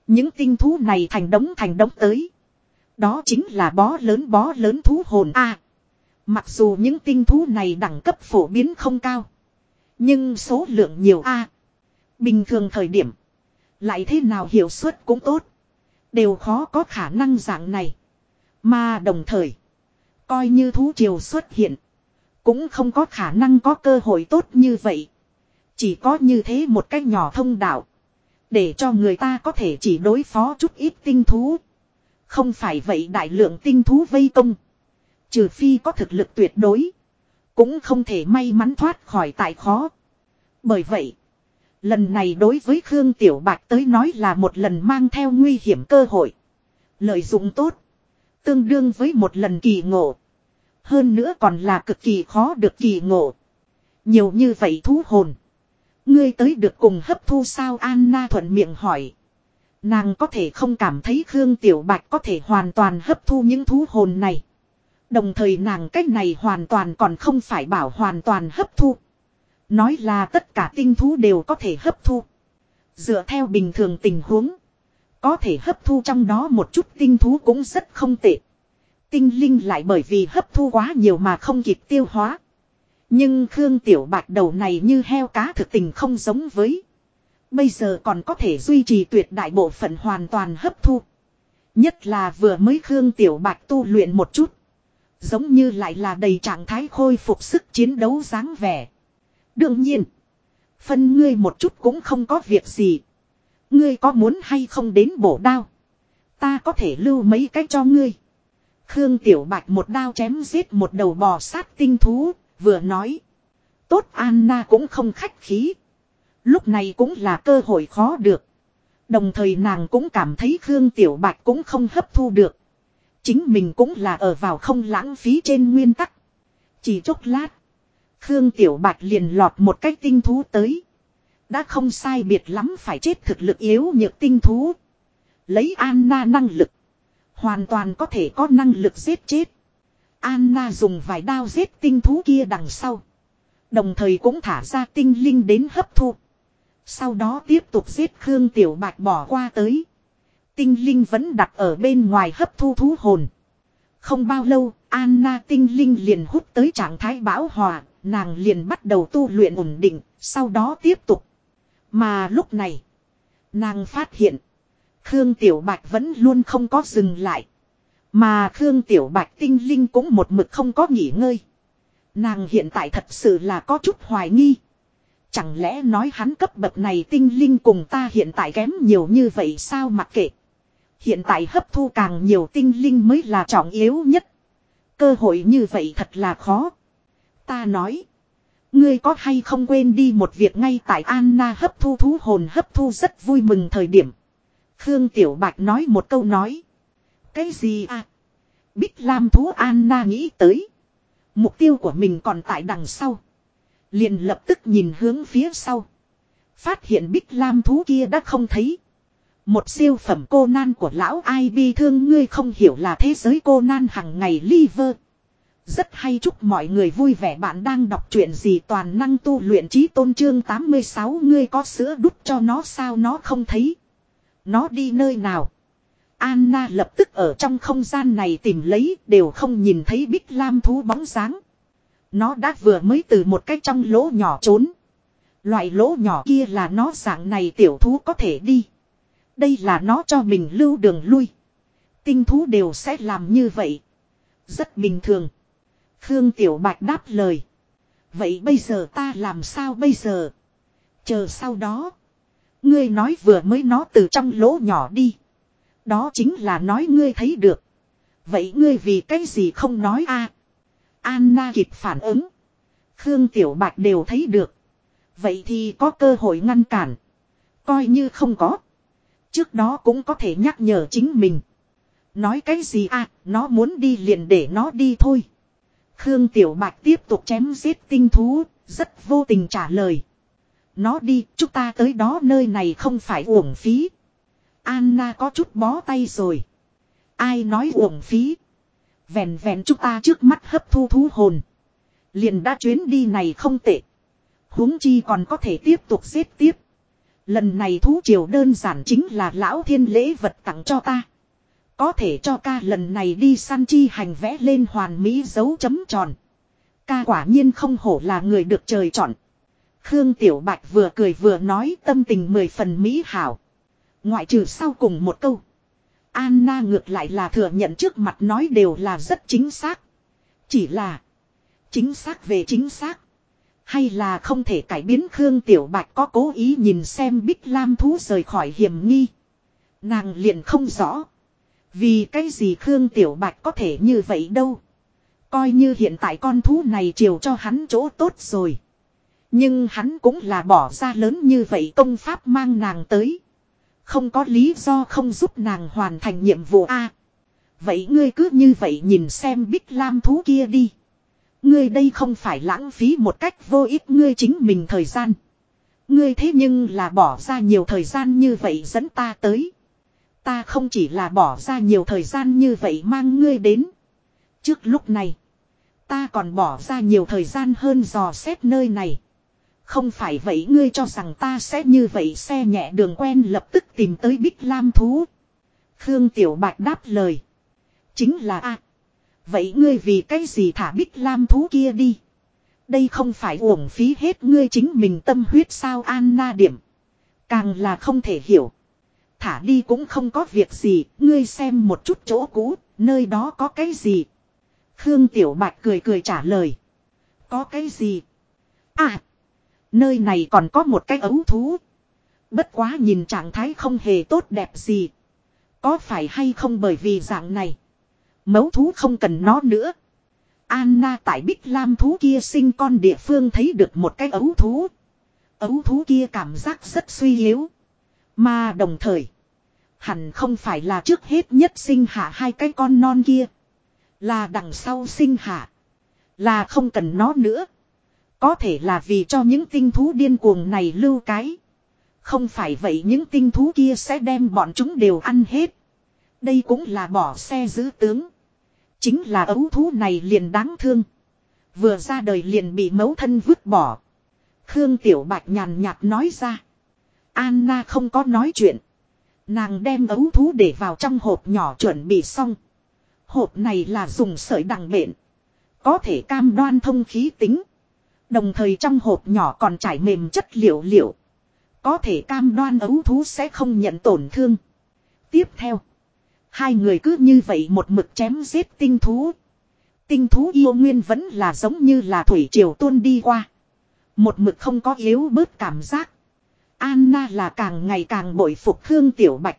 Những tinh thú này thành đống thành đống tới. Đó chính là bó lớn bó lớn thú hồn a. mặc dù những tinh thú này đẳng cấp phổ biến không cao. Nhưng số lượng nhiều a. bình thường thời điểm. Lại thế nào hiệu suất cũng tốt. Đều khó có khả năng dạng này. Mà đồng thời. Coi như thú triều xuất hiện. Cũng không có khả năng có cơ hội tốt như vậy. Chỉ có như thế một cách nhỏ thông đạo. Để cho người ta có thể chỉ đối phó chút ít tinh thú. Không phải vậy đại lượng tinh thú vây công. Trừ phi có thực lực tuyệt đối. Cũng không thể may mắn thoát khỏi tại khó. Bởi vậy. Lần này đối với Khương Tiểu Bạch tới nói là một lần mang theo nguy hiểm cơ hội. Lợi dụng tốt. Tương đương với một lần kỳ ngộ. Hơn nữa còn là cực kỳ khó được kỳ ngộ. Nhiều như vậy thú hồn. Ngươi tới được cùng hấp thu sao Anna thuận miệng hỏi. Nàng có thể không cảm thấy Khương Tiểu Bạch có thể hoàn toàn hấp thu những thú hồn này. Đồng thời nàng cách này hoàn toàn còn không phải bảo hoàn toàn hấp thu. Nói là tất cả tinh thú đều có thể hấp thu. Dựa theo bình thường tình huống. Có thể hấp thu trong đó một chút tinh thú cũng rất không tệ. Tinh linh lại bởi vì hấp thu quá nhiều mà không kịp tiêu hóa. Nhưng Khương Tiểu Bạch đầu này như heo cá thực tình không giống với. Bây giờ còn có thể duy trì tuyệt đại bộ phận hoàn toàn hấp thu. Nhất là vừa mới Khương Tiểu Bạch tu luyện một chút. Giống như lại là đầy trạng thái khôi phục sức chiến đấu dáng vẻ. Đương nhiên. Phân ngươi một chút cũng không có việc gì. Ngươi có muốn hay không đến bổ đao. Ta có thể lưu mấy cách cho ngươi. Khương Tiểu Bạch một đao chém giết một đầu bò sát tinh thú, vừa nói. Tốt Anna cũng không khách khí. Lúc này cũng là cơ hội khó được. Đồng thời nàng cũng cảm thấy Khương Tiểu Bạch cũng không hấp thu được. Chính mình cũng là ở vào không lãng phí trên nguyên tắc. Chỉ chốc lát. Khương Tiểu Bạch liền lọt một cách tinh thú tới. Đã không sai biệt lắm phải chết thực lực yếu nhược tinh thú. Lấy Anna năng lực. Hoàn toàn có thể có năng lực giết chết. Anna dùng vài đao giết tinh thú kia đằng sau. Đồng thời cũng thả ra tinh linh đến hấp thu. Sau đó tiếp tục giết Khương Tiểu Bạch bỏ qua tới. Tinh linh vẫn đặt ở bên ngoài hấp thu thú hồn. Không bao lâu, Anna tinh linh liền hút tới trạng thái bão hòa, nàng liền bắt đầu tu luyện ổn định, sau đó tiếp tục. Mà lúc này, nàng phát hiện, Khương Tiểu Bạch vẫn luôn không có dừng lại. Mà Khương Tiểu Bạch tinh linh cũng một mực không có nghỉ ngơi. Nàng hiện tại thật sự là có chút hoài nghi. Chẳng lẽ nói hắn cấp bậc này tinh linh cùng ta hiện tại kém nhiều như vậy sao mặc kệ. Hiện tại hấp thu càng nhiều tinh linh mới là trọng yếu nhất. Cơ hội như vậy thật là khó. Ta nói. Ngươi có hay không quên đi một việc ngay tại Anna hấp thu thú hồn hấp thu rất vui mừng thời điểm. Khương Tiểu Bạch nói một câu nói. Cái gì à? Bích Lam thú Anna nghĩ tới. Mục tiêu của mình còn tại đằng sau. Liền lập tức nhìn hướng phía sau. Phát hiện Bích Lam thú kia đã không thấy. Một siêu phẩm cô nan của lão ai bi thương ngươi không hiểu là thế giới cô nan hằng ngày liver. Rất hay chúc mọi người vui vẻ bạn đang đọc chuyện gì toàn năng tu luyện trí tôn trương 86 ngươi có sữa đút cho nó sao nó không thấy. Nó đi nơi nào. Anna lập tức ở trong không gian này tìm lấy, đều không nhìn thấy Bích Lam thú bóng dáng. Nó đã vừa mới từ một cái trong lỗ nhỏ trốn. Loại lỗ nhỏ kia là nó dạng này tiểu thú có thể đi. Đây là nó cho mình lưu đường lui. Tinh thú đều sẽ làm như vậy. Rất bình thường. Khương Tiểu Bạch đáp lời. Vậy bây giờ ta làm sao bây giờ? Chờ sau đó. Ngươi nói vừa mới nó từ trong lỗ nhỏ đi. Đó chính là nói ngươi thấy được. Vậy ngươi vì cái gì không nói a? Anna kịp phản ứng. Khương Tiểu Bạch đều thấy được. Vậy thì có cơ hội ngăn cản. Coi như không có. Trước đó cũng có thể nhắc nhở chính mình. Nói cái gì à, nó muốn đi liền để nó đi thôi. Khương Tiểu Bạch tiếp tục chém giết tinh thú, rất vô tình trả lời. Nó đi, chúng ta tới đó nơi này không phải uổng phí. Anna có chút bó tay rồi. Ai nói uổng phí. Vẹn vẹn chúng ta trước mắt hấp thu thú hồn. Liền đã chuyến đi này không tệ. huống chi còn có thể tiếp tục giết tiếp. Lần này thú triều đơn giản chính là lão thiên lễ vật tặng cho ta. Có thể cho ca lần này đi săn chi hành vẽ lên hoàn mỹ dấu chấm tròn. Ca quả nhiên không hổ là người được trời chọn. Khương Tiểu Bạch vừa cười vừa nói tâm tình mười phần mỹ hảo. Ngoại trừ sau cùng một câu. Anna ngược lại là thừa nhận trước mặt nói đều là rất chính xác. Chỉ là, chính xác về chính xác. Hay là không thể cải biến Khương Tiểu Bạch có cố ý nhìn xem Bích Lam thú rời khỏi hiểm nghi. Nàng liền không rõ. Vì cái gì Khương Tiểu Bạch có thể như vậy đâu. Coi như hiện tại con thú này chiều cho hắn chỗ tốt rồi. Nhưng hắn cũng là bỏ ra lớn như vậy công pháp mang nàng tới. Không có lý do không giúp nàng hoàn thành nhiệm vụ A. vậy ngươi cứ như vậy nhìn xem Bích Lam thú kia đi. Ngươi đây không phải lãng phí một cách vô ích ngươi chính mình thời gian. Ngươi thế nhưng là bỏ ra nhiều thời gian như vậy dẫn ta tới. Ta không chỉ là bỏ ra nhiều thời gian như vậy mang ngươi đến. Trước lúc này, ta còn bỏ ra nhiều thời gian hơn dò xét nơi này. Không phải vậy ngươi cho rằng ta sẽ như vậy xe nhẹ đường quen lập tức tìm tới Bích Lam thú. Khương Tiểu Bạch đáp lời. Chính là a Vậy ngươi vì cái gì thả Bích Lam thú kia đi. Đây không phải uổng phí hết ngươi chính mình tâm huyết sao Anna điểm. Càng là không thể hiểu. Thả đi cũng không có việc gì, ngươi xem một chút chỗ cũ, nơi đó có cái gì. Khương Tiểu Bạch cười cười trả lời. Có cái gì? À! Nơi này còn có một cái ấu thú. Bất quá nhìn trạng thái không hề tốt đẹp gì. Có phải hay không bởi vì dạng này. Mấu thú không cần nó nữa. Anna tại Bích Lam thú kia sinh con địa phương thấy được một cái ấu thú. Ấu thú kia cảm giác rất suy yếu. Mà đồng thời. Hẳn không phải là trước hết nhất sinh hạ hai cái con non kia. Là đằng sau sinh hạ. Là không cần nó nữa. Có thể là vì cho những tinh thú điên cuồng này lưu cái. Không phải vậy những tinh thú kia sẽ đem bọn chúng đều ăn hết. Đây cũng là bỏ xe giữ tướng. Chính là ấu thú này liền đáng thương. Vừa ra đời liền bị mấu thân vứt bỏ. Khương Tiểu Bạch nhàn nhạt nói ra. Anna không có nói chuyện. Nàng đem ấu thú để vào trong hộp nhỏ chuẩn bị xong. Hộp này là dùng sợi đằng bện. Có thể cam đoan thông khí tính. Đồng thời trong hộp nhỏ còn trải mềm chất liệu liệu. Có thể cam đoan ấu thú sẽ không nhận tổn thương. Tiếp theo. Hai người cứ như vậy một mực chém giết tinh thú. Tinh thú yêu nguyên vẫn là giống như là thủy triều tuôn đi qua. Một mực không có yếu bớt cảm giác. Anna là càng ngày càng bội phục Khương Tiểu Bạch.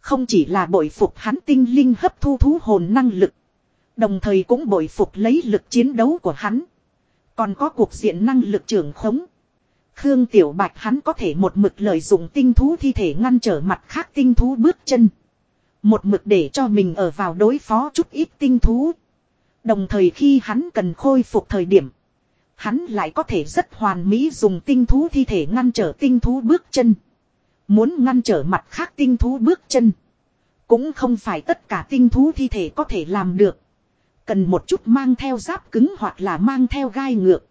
Không chỉ là bội phục hắn tinh linh hấp thu thú hồn năng lực. Đồng thời cũng bội phục lấy lực chiến đấu của hắn. Còn có cuộc diện năng lực trưởng khống. Khương Tiểu Bạch hắn có thể một mực lợi dụng tinh thú thi thể ngăn trở mặt khác tinh thú bước chân. Một mực để cho mình ở vào đối phó chút ít tinh thú. Đồng thời khi hắn cần khôi phục thời điểm. Hắn lại có thể rất hoàn mỹ dùng tinh thú thi thể ngăn trở tinh thú bước chân. Muốn ngăn trở mặt khác tinh thú bước chân. Cũng không phải tất cả tinh thú thi thể có thể làm được. Cần một chút mang theo giáp cứng hoặc là mang theo gai ngược.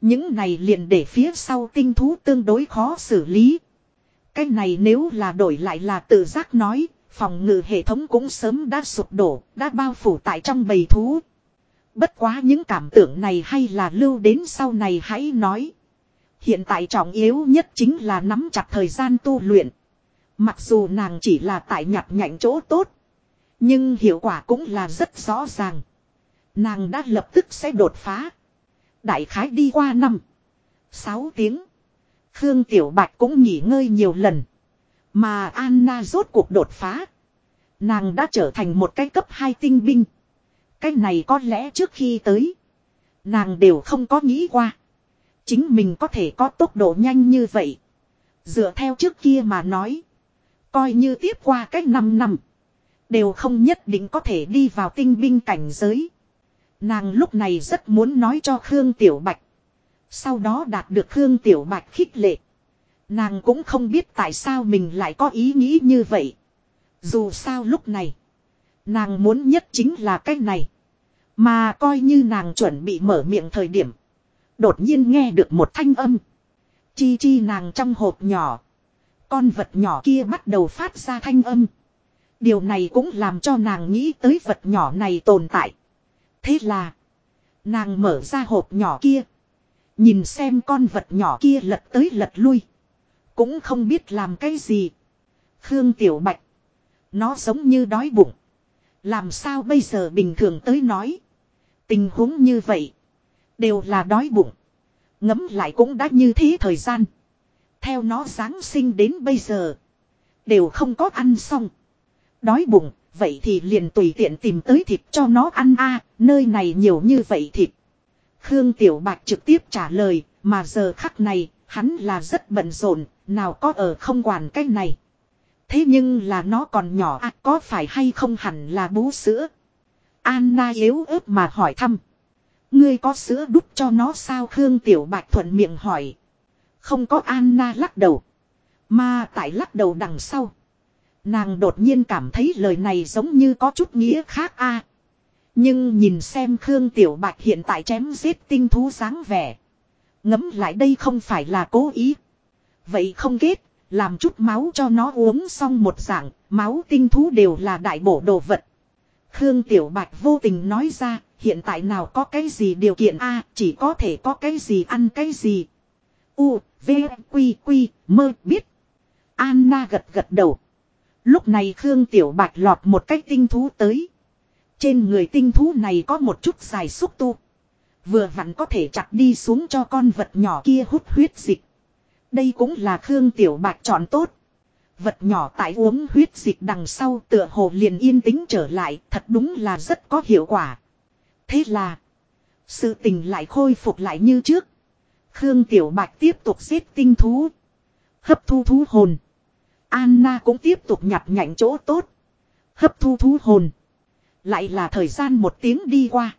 Những này liền để phía sau tinh thú tương đối khó xử lý. Cái này nếu là đổi lại là tự giác nói, phòng ngự hệ thống cũng sớm đã sụp đổ, đã bao phủ tại trong bầy thú. Bất quá những cảm tưởng này hay là lưu đến sau này hãy nói. Hiện tại trọng yếu nhất chính là nắm chặt thời gian tu luyện. Mặc dù nàng chỉ là tại nhặt nhạnh chỗ tốt. Nhưng hiệu quả cũng là rất rõ ràng. Nàng đã lập tức sẽ đột phá. Đại khái đi qua năm. Sáu tiếng. Khương Tiểu Bạch cũng nghỉ ngơi nhiều lần. Mà Anna rốt cuộc đột phá. Nàng đã trở thành một cái cấp 2 tinh binh. Cái này có lẽ trước khi tới. Nàng đều không có nghĩ qua. Chính mình có thể có tốc độ nhanh như vậy. Dựa theo trước kia mà nói. Coi như tiếp qua cách 5 năm. Đều không nhất định có thể đi vào tinh binh cảnh giới. Nàng lúc này rất muốn nói cho Khương Tiểu Bạch. Sau đó đạt được Khương Tiểu Bạch khích lệ. Nàng cũng không biết tại sao mình lại có ý nghĩ như vậy. Dù sao lúc này. Nàng muốn nhất chính là cái này. Mà coi như nàng chuẩn bị mở miệng thời điểm. Đột nhiên nghe được một thanh âm. Chi chi nàng trong hộp nhỏ. Con vật nhỏ kia bắt đầu phát ra thanh âm. Điều này cũng làm cho nàng nghĩ tới vật nhỏ này tồn tại. Thế là. Nàng mở ra hộp nhỏ kia. Nhìn xem con vật nhỏ kia lật tới lật lui. Cũng không biết làm cái gì. Khương Tiểu Bạch. Nó giống như đói bụng. Làm sao bây giờ bình thường tới nói. Tình huống như vậy. Đều là đói bụng. Ngấm lại cũng đã như thế thời gian. Theo nó Giáng sinh đến bây giờ. Đều không có ăn xong. Đói bụng. Vậy thì liền tùy tiện tìm tới thịt cho nó ăn a, nơi này nhiều như vậy thịt. Khương Tiểu Bạch trực tiếp trả lời. Mà giờ khắc này. Hắn là rất bận rộn. Nào có ở không quản cái này. Thế nhưng là nó còn nhỏ à có phải hay không hẳn là bú sữa. Anna yếu ớt mà hỏi thăm. Ngươi có sữa đút cho nó sao Khương Tiểu Bạch thuận miệng hỏi. Không có, Anna lắc đầu. Mà tại lắc đầu đằng sau. Nàng đột nhiên cảm thấy lời này giống như có chút nghĩa khác a. Nhưng nhìn xem Khương Tiểu Bạch hiện tại chém giết tinh thú dáng vẻ. Ngấm lại đây không phải là cố ý. Vậy không kết, làm chút máu cho nó uống xong một dạng, máu tinh thú đều là đại bổ đồ vật. Khương Tiểu Bạch vô tình nói ra, hiện tại nào có cái gì điều kiện a chỉ có thể có cái gì ăn cái gì. U, V, Quy, Quy, mơ biết. Anna gật gật đầu. Lúc này Khương Tiểu Bạch lọt một cách tinh thú tới. Trên người tinh thú này có một chút dài xúc tu. Vừa vặn có thể chặt đi xuống cho con vật nhỏ kia hút huyết dịch. Đây cũng là Khương Tiểu Bạch chọn tốt. Vật nhỏ tại uống huyết dịch đằng sau tựa hồ liền yên tĩnh trở lại, thật đúng là rất có hiệu quả. Thế là, Sự tình lại khôi phục lại như trước. Khương Tiểu Bạch tiếp tục giết tinh thú. Hấp thu thú hồn. Anna cũng tiếp tục nhặt nhạnh chỗ tốt. Hấp thu thú hồn. Lại là thời gian một tiếng đi qua.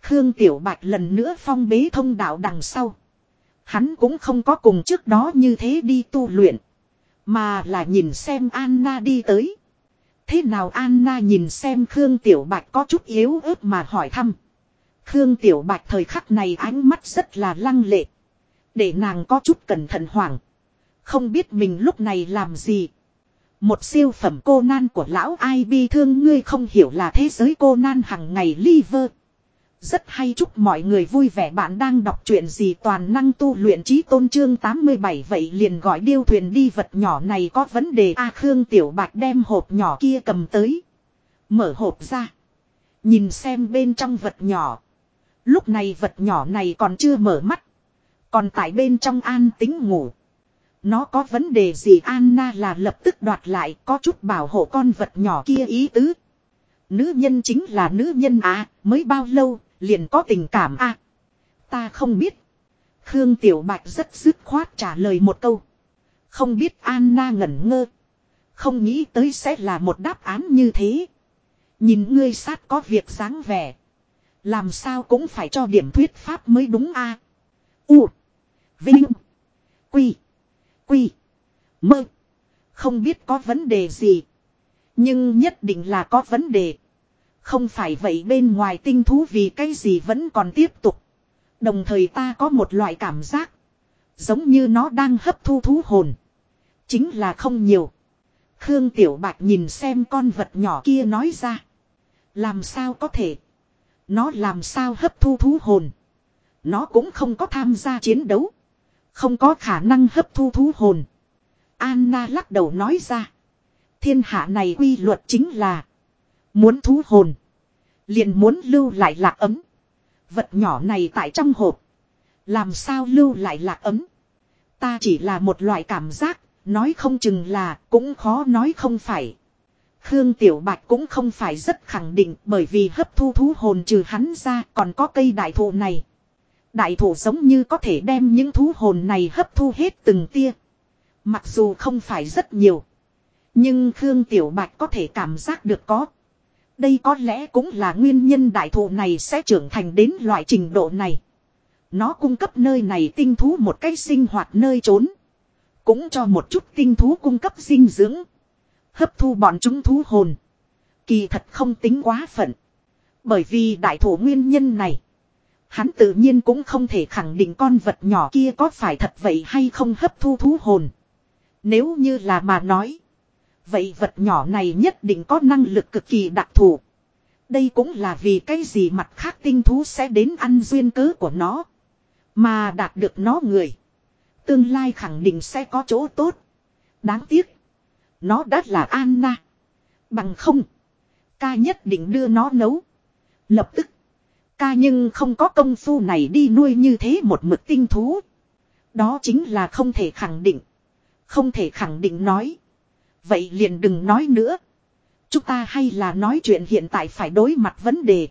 Khương Tiểu Bạch lần nữa phong bế thông đạo đằng sau. Hắn cũng không có cùng trước đó như thế đi tu luyện. Mà là nhìn xem Anna đi tới. Thế nào Anna nhìn xem Khương Tiểu Bạch có chút yếu ớt mà hỏi thăm. Khương Tiểu Bạch thời khắc này ánh mắt rất là lăng lệ. Để nàng có chút cẩn thận hoảng. Không biết mình lúc này làm gì. Một siêu phẩm cô nan của lão ai bi thương ngươi không hiểu là thế giới cô nan hằng ngày liver. Rất hay chúc mọi người vui vẻ bạn đang đọc chuyện gì toàn năng tu luyện trí tôn trương 87 vậy liền gọi điêu thuyền đi vật nhỏ này có vấn đề A Khương Tiểu Bạch đem hộp nhỏ kia cầm tới. Mở hộp ra. Nhìn xem bên trong vật nhỏ. Lúc này vật nhỏ này còn chưa mở mắt. Còn tại bên trong an tính ngủ. Nó có vấn đề gì Anna là lập tức đoạt lại có chút bảo hộ con vật nhỏ kia ý tứ. Nữ nhân chính là nữ nhân à, mới bao lâu, liền có tình cảm à. Ta không biết. Khương Tiểu Bạch rất dứt khoát trả lời một câu. Không biết Anna ngẩn ngơ. Không nghĩ tới sẽ là một đáp án như thế. Nhìn ngươi sát có việc dáng vẻ. Làm sao cũng phải cho điểm thuyết pháp mới đúng a U. Vinh. Quy. Quy. Mơ. Không biết có vấn đề gì. Nhưng nhất định là có vấn đề. Không phải vậy bên ngoài tinh thú vì cái gì vẫn còn tiếp tục. Đồng thời ta có một loại cảm giác. Giống như nó đang hấp thu thú hồn. Chính là không nhiều. Khương Tiểu Bạch nhìn xem con vật nhỏ kia nói ra. Làm sao có thể. Nó làm sao hấp thu thú hồn. Nó cũng không có tham gia chiến đấu. Không có khả năng hấp thu thú hồn. Anna lắc đầu nói ra. Thiên hạ này quy luật chính là. Muốn thú hồn. Liền muốn lưu lại lạc ấm. Vật nhỏ này tại trong hộp. Làm sao lưu lại lạc ấm. Ta chỉ là một loại cảm giác. Nói không chừng là cũng khó nói không phải. Khương Tiểu Bạch cũng không phải rất khẳng định bởi vì hấp thu thú hồn trừ hắn ra còn có cây đại thụ này. Đại thủ giống như có thể đem những thú hồn này hấp thu hết từng tia. Mặc dù không phải rất nhiều. Nhưng Khương Tiểu Bạch có thể cảm giác được có. Đây có lẽ cũng là nguyên nhân đại thụ này sẽ trưởng thành đến loại trình độ này. Nó cung cấp nơi này tinh thú một cách sinh hoạt nơi trốn. Cũng cho một chút tinh thú cung cấp dinh dưỡng. Hấp thu bọn chúng thú hồn. Kỳ thật không tính quá phận. Bởi vì đại thổ nguyên nhân này. Hắn tự nhiên cũng không thể khẳng định con vật nhỏ kia có phải thật vậy hay không hấp thu thú hồn. Nếu như là mà nói. Vậy vật nhỏ này nhất định có năng lực cực kỳ đặc thù. Đây cũng là vì cái gì mặt khác tinh thú sẽ đến ăn duyên cớ của nó. Mà đạt được nó người. Tương lai khẳng định sẽ có chỗ tốt. Đáng tiếc. Nó đã là Anna. Bằng không. Ca nhất định đưa nó nấu. Lập tức. Ca nhưng không có công phu này đi nuôi như thế một mực tinh thú. Đó chính là không thể khẳng định. Không thể khẳng định nói. Vậy liền đừng nói nữa. Chúng ta hay là nói chuyện hiện tại phải đối mặt vấn đề.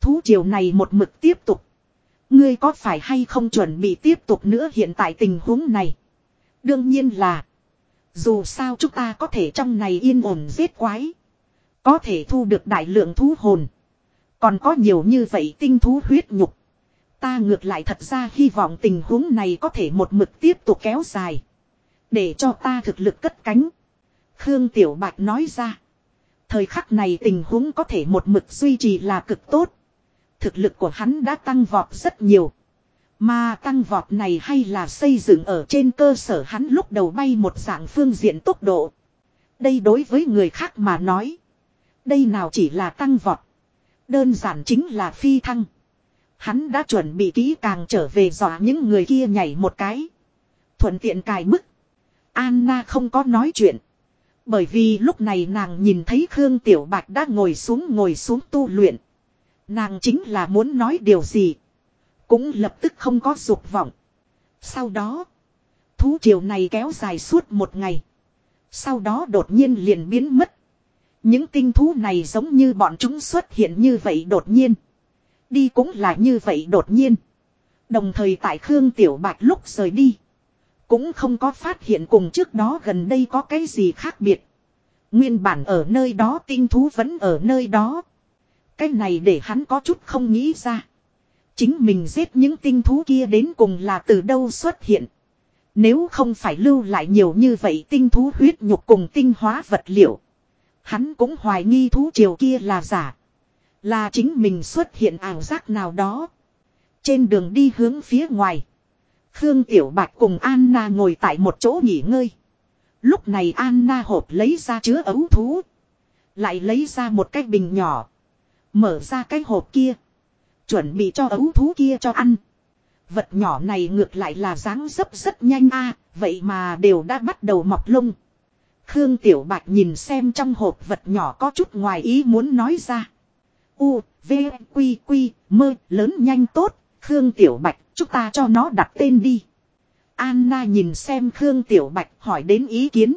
Thú triều này một mực tiếp tục. Ngươi có phải hay không chuẩn bị tiếp tục nữa hiện tại tình huống này? Đương nhiên là. Dù sao chúng ta có thể trong này yên ổn giết quái. Có thể thu được đại lượng thú hồn. Còn có nhiều như vậy tinh thú huyết nhục. Ta ngược lại thật ra hy vọng tình huống này có thể một mực tiếp tục kéo dài. Để cho ta thực lực cất cánh. Khương Tiểu Bạch nói ra. Thời khắc này tình huống có thể một mực duy trì là cực tốt. Thực lực của hắn đã tăng vọt rất nhiều. Mà tăng vọt này hay là xây dựng ở trên cơ sở hắn lúc đầu bay một dạng phương diện tốc độ. Đây đối với người khác mà nói. Đây nào chỉ là tăng vọt. Đơn giản chính là phi thăng. Hắn đã chuẩn bị kỹ càng trở về dọa những người kia nhảy một cái. Thuận tiện cài bức. Anna không có nói chuyện. Bởi vì lúc này nàng nhìn thấy Khương Tiểu Bạch đã ngồi xuống ngồi xuống tu luyện. Nàng chính là muốn nói điều gì. Cũng lập tức không có dục vọng. Sau đó. Thú triều này kéo dài suốt một ngày. Sau đó đột nhiên liền biến mất. Những tinh thú này giống như bọn chúng xuất hiện như vậy đột nhiên. Đi cũng là như vậy đột nhiên. Đồng thời tại Khương Tiểu Bạch lúc rời đi. Cũng không có phát hiện cùng trước đó gần đây có cái gì khác biệt. Nguyên bản ở nơi đó, tinh thú vẫn ở nơi đó. Cái này để hắn có chút không nghĩ ra. Chính mình giết những tinh thú kia đến cùng là từ đâu xuất hiện. Nếu không phải lưu lại nhiều như vậy tinh thú huyết nhục cùng tinh hóa vật liệu. Hắn cũng hoài nghi thú triều kia là giả. Là chính mình xuất hiện ảo giác nào đó. Trên đường đi hướng phía ngoài. Khương Tiểu Bạch cùng Anna ngồi tại một chỗ nghỉ ngơi. Lúc này Anna hộp lấy ra chứa ấu thú. Lại lấy ra một cái bình nhỏ. Mở ra cái hộp kia. Chuẩn bị cho ấu thú kia cho ăn. Vật nhỏ này ngược lại là dáng dấp rất nhanh a, vậy mà đều đã bắt đầu mọc lông. Khương Tiểu Bạch nhìn xem trong hộp vật nhỏ có chút ngoài ý muốn nói ra. U, V, Quy, Quy, mơ, lớn nhanh tốt, Khương Tiểu Bạch, chúng ta cho nó đặt tên đi. Anna nhìn xem Khương Tiểu Bạch hỏi đến ý kiến.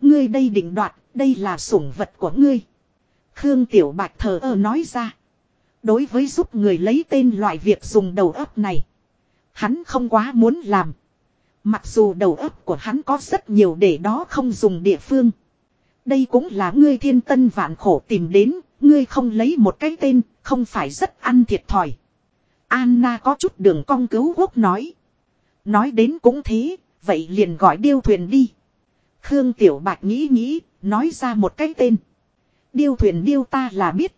Ngươi đây định đoạt, đây là sủng vật của ngươi. Khương Tiểu Bạch thờ ơ nói ra. Đối với giúp người lấy tên loại việc dùng đầu óc này. Hắn không quá muốn làm. Mặc dù đầu óc của hắn có rất nhiều để đó không dùng địa phương. Đây cũng là ngươi thiên tân vạn khổ tìm đến, ngươi không lấy một cái tên, không phải rất ăn thiệt thòi. Anna có chút đường cong cứu quốc nói. Nói đến cũng thế, vậy liền gọi điêu thuyền đi. Khương Tiểu Bạch nghĩ nghĩ, nói ra một cái tên. Điêu thuyền điêu ta là biết.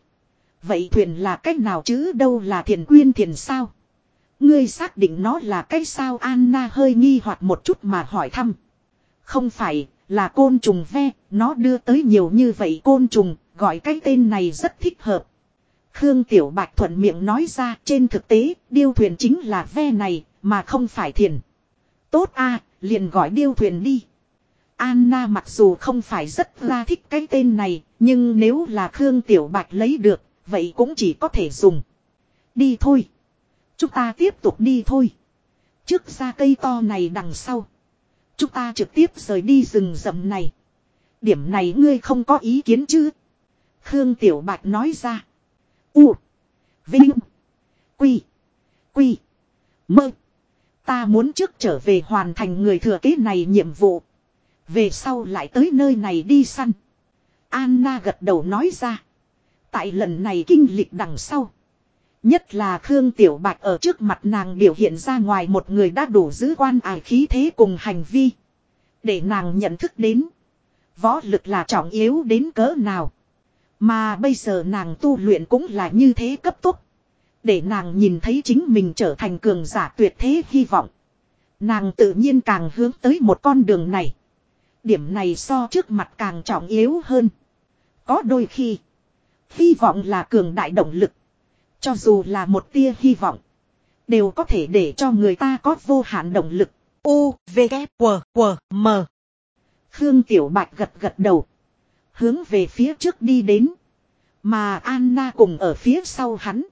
Vậy thuyền là cách nào chứ đâu là thiền quyên thiền sao? Ngươi xác định nó là cái sao Anna hơi nghi hoặc một chút mà hỏi thăm. Không phải, là côn trùng ve, nó đưa tới nhiều như vậy côn trùng, gọi cái tên này rất thích hợp. Khương Tiểu Bạch thuận miệng nói ra trên thực tế, điêu thuyền chính là ve này, mà không phải thiền. Tốt a liền gọi điêu thuyền đi. Anna mặc dù không phải rất ra thích cái tên này, nhưng nếu là Khương Tiểu Bạch lấy được, vậy cũng chỉ có thể dùng. Đi thôi. Chúng ta tiếp tục đi thôi. Trước ra cây to này đằng sau. Chúng ta trực tiếp rời đi rừng rậm này. Điểm này ngươi không có ý kiến chứ? Khương Tiểu Bạch nói ra. U. Vinh. Quy. Quy. Mơ. Ta muốn trước trở về hoàn thành người thừa kế này nhiệm vụ. Về sau lại tới nơi này đi săn. Anna gật đầu nói ra. Tại lần này kinh lịch đằng sau. Nhất là Khương Tiểu Bạch ở trước mặt nàng biểu hiện ra ngoài một người đã đủ giữ quan ải khí thế cùng hành vi. Để nàng nhận thức đến. Võ lực là trọng yếu đến cỡ nào. Mà bây giờ nàng tu luyện cũng là như thế cấp tốc. Để nàng nhìn thấy chính mình trở thành cường giả tuyệt thế hy vọng. Nàng tự nhiên càng hướng tới một con đường này. Điểm này so trước mặt càng trọng yếu hơn. Có đôi khi. Hy vọng là cường đại động lực. Cho dù là một tia hy vọng. Đều có thể để cho người ta có vô hạn động lực. U, V, K, W, W, M. Khương Tiểu Bạch gật gật đầu. Hướng về phía trước đi đến. Mà Anna cùng ở phía sau hắn.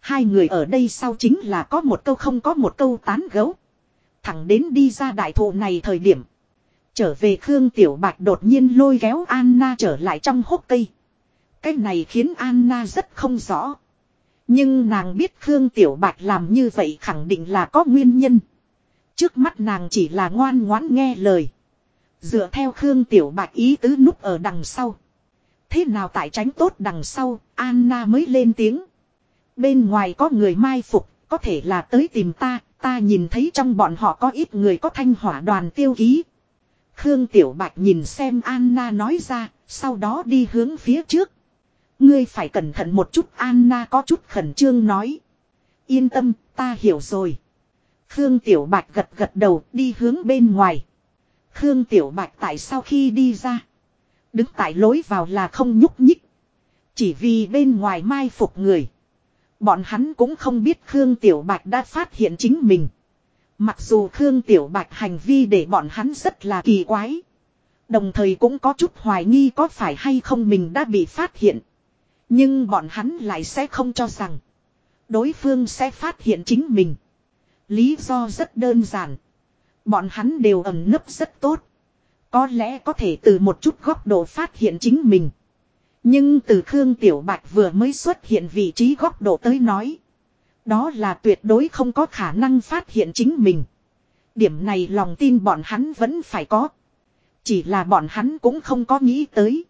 Hai người ở đây sau chính là có một câu không có một câu tán gấu. Thẳng đến đi ra đại thụ này thời điểm. Trở về Khương Tiểu Bạch đột nhiên lôi kéo Anna trở lại trong hốc cây. Cái này khiến Anna rất không rõ. Nhưng nàng biết Khương Tiểu Bạch làm như vậy khẳng định là có nguyên nhân. Trước mắt nàng chỉ là ngoan ngoãn nghe lời. Dựa theo Khương Tiểu Bạch ý tứ núp ở đằng sau. Thế nào tại tránh tốt đằng sau, Anna mới lên tiếng. Bên ngoài có người mai phục, có thể là tới tìm ta, ta nhìn thấy trong bọn họ có ít người có thanh hỏa đoàn tiêu ký. Khương Tiểu Bạch nhìn xem Anna nói ra, sau đó đi hướng phía trước. Ngươi phải cẩn thận một chút Anna có chút khẩn trương nói. Yên tâm, ta hiểu rồi. Khương Tiểu Bạch gật gật đầu đi hướng bên ngoài. Khương Tiểu Bạch tại sao khi đi ra. Đứng tại lối vào là không nhúc nhích. Chỉ vì bên ngoài mai phục người. Bọn hắn cũng không biết Khương Tiểu Bạch đã phát hiện chính mình. Mặc dù Khương Tiểu Bạch hành vi để bọn hắn rất là kỳ quái. Đồng thời cũng có chút hoài nghi có phải hay không mình đã bị phát hiện. Nhưng bọn hắn lại sẽ không cho rằng. Đối phương sẽ phát hiện chính mình. Lý do rất đơn giản. Bọn hắn đều ẩn nấp rất tốt. Có lẽ có thể từ một chút góc độ phát hiện chính mình. Nhưng từ Khương Tiểu Bạch vừa mới xuất hiện vị trí góc độ tới nói. Đó là tuyệt đối không có khả năng phát hiện chính mình. Điểm này lòng tin bọn hắn vẫn phải có. Chỉ là bọn hắn cũng không có nghĩ tới.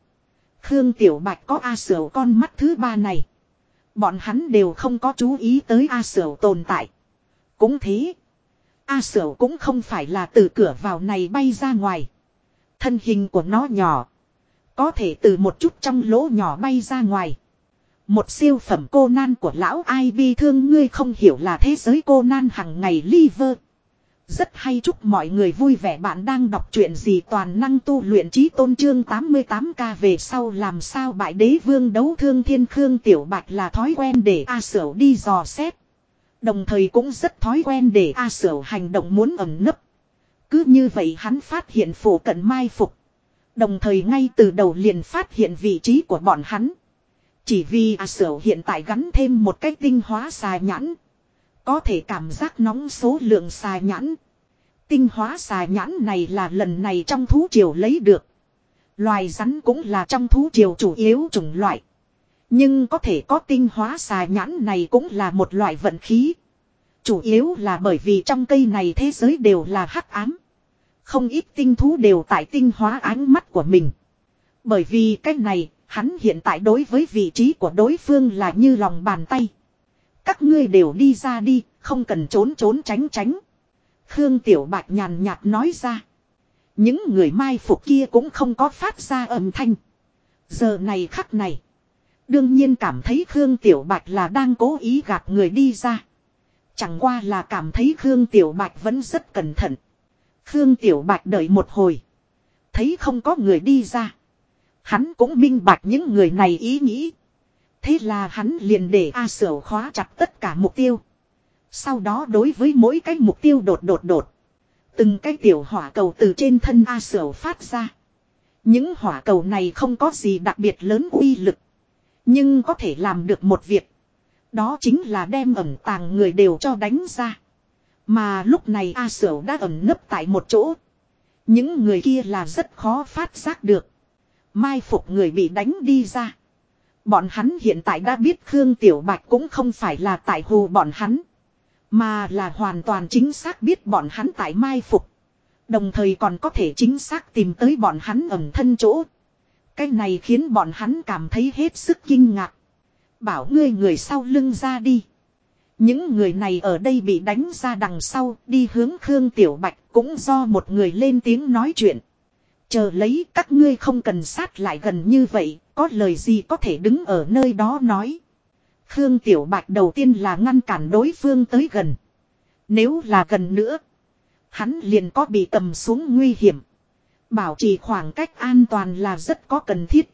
Khương Tiểu Bạch có A Sở con mắt thứ ba này. Bọn hắn đều không có chú ý tới A Sở tồn tại. Cũng thế. A Sở cũng không phải là từ cửa vào này bay ra ngoài. Thân hình của nó nhỏ. Có thể từ một chút trong lỗ nhỏ bay ra ngoài. Một siêu phẩm cô nan của lão ai bi thương, ngươi không hiểu là thế giới cô nan hằng ngày liver. Rất hay chúc mọi người vui vẻ bạn đang đọc chuyện gì toàn năng tu luyện trí tôn trương 88k về sau làm sao bại đế vương đấu thương thiên khương tiểu bạch là thói quen để A Sửu đi dò xét. Đồng thời cũng rất thói quen để A Sửu hành động muốn ẩn nấp. Cứ như vậy hắn phát hiện phổ cận mai phục. Đồng thời ngay từ đầu liền phát hiện vị trí của bọn hắn. Chỉ vì A Sửu hiện tại gắn thêm một cái tinh hóa xà nhãn. Có thể cảm giác nóng số lượng xà nhãn. Tinh hóa xà nhãn này là lần này trong thú triều lấy được. Loài rắn cũng là trong thú triều chủ yếu chủng loại. Nhưng có thể có tinh hóa xà nhãn này cũng là một loại vận khí. Chủ yếu là bởi vì trong cây này thế giới đều là hắc ám. Không ít tinh thú đều tại tinh hóa ánh mắt của mình. Bởi vì cái này, hắn hiện tại đối với vị trí của đối phương là như lòng bàn tay. Các ngươi đều đi ra đi, không cần trốn trốn tránh tránh. Khương Tiểu Bạch nhàn nhạt nói ra. Những người mai phục kia cũng không có phát ra âm thanh. Giờ này khắc này. Đương nhiên cảm thấy Khương Tiểu Bạch là đang cố ý gạt người đi ra. Chẳng qua là cảm thấy Khương Tiểu Bạch vẫn rất cẩn thận. Khương Tiểu Bạch đợi một hồi. Thấy không có người đi ra. Hắn cũng minh bạch những người này ý nghĩ. Thế là hắn liền để A Sở khóa chặt tất cả mục tiêu. Sau đó đối với mỗi cái mục tiêu đột đột đột. Từng cái tiểu hỏa cầu từ trên thân A Sở phát ra. Những hỏa cầu này không có gì đặc biệt lớn uy lực. Nhưng có thể làm được một việc. Đó chính là đem ẩn tàng người đều cho đánh ra. Mà lúc này A Sở đã ẩn nấp tại một chỗ. Những người kia là rất khó phát giác được. Mai phục người bị đánh đi ra. Bọn hắn hiện tại đã biết Khương Tiểu Bạch cũng không phải là tại hù bọn hắn. Mà là hoàn toàn chính xác biết bọn hắn tại mai phục. Đồng thời còn có thể chính xác tìm tới bọn hắn ẩn thân chỗ. Cái này khiến bọn hắn cảm thấy hết sức kinh ngạc. Bảo ngươi người sau lưng ra đi. Những người này ở đây bị đánh ra đằng sau đi hướng Khương Tiểu Bạch cũng do một người lên tiếng nói chuyện. Chờ lấy các ngươi không cần sát lại gần như vậy, có lời gì có thể đứng ở nơi đó nói. Khương Tiểu Bạch đầu tiên là ngăn cản đối phương tới gần. Nếu là gần nữa, hắn liền có bị cầm xuống nguy hiểm. Bảo trì khoảng cách an toàn là rất có cần thiết.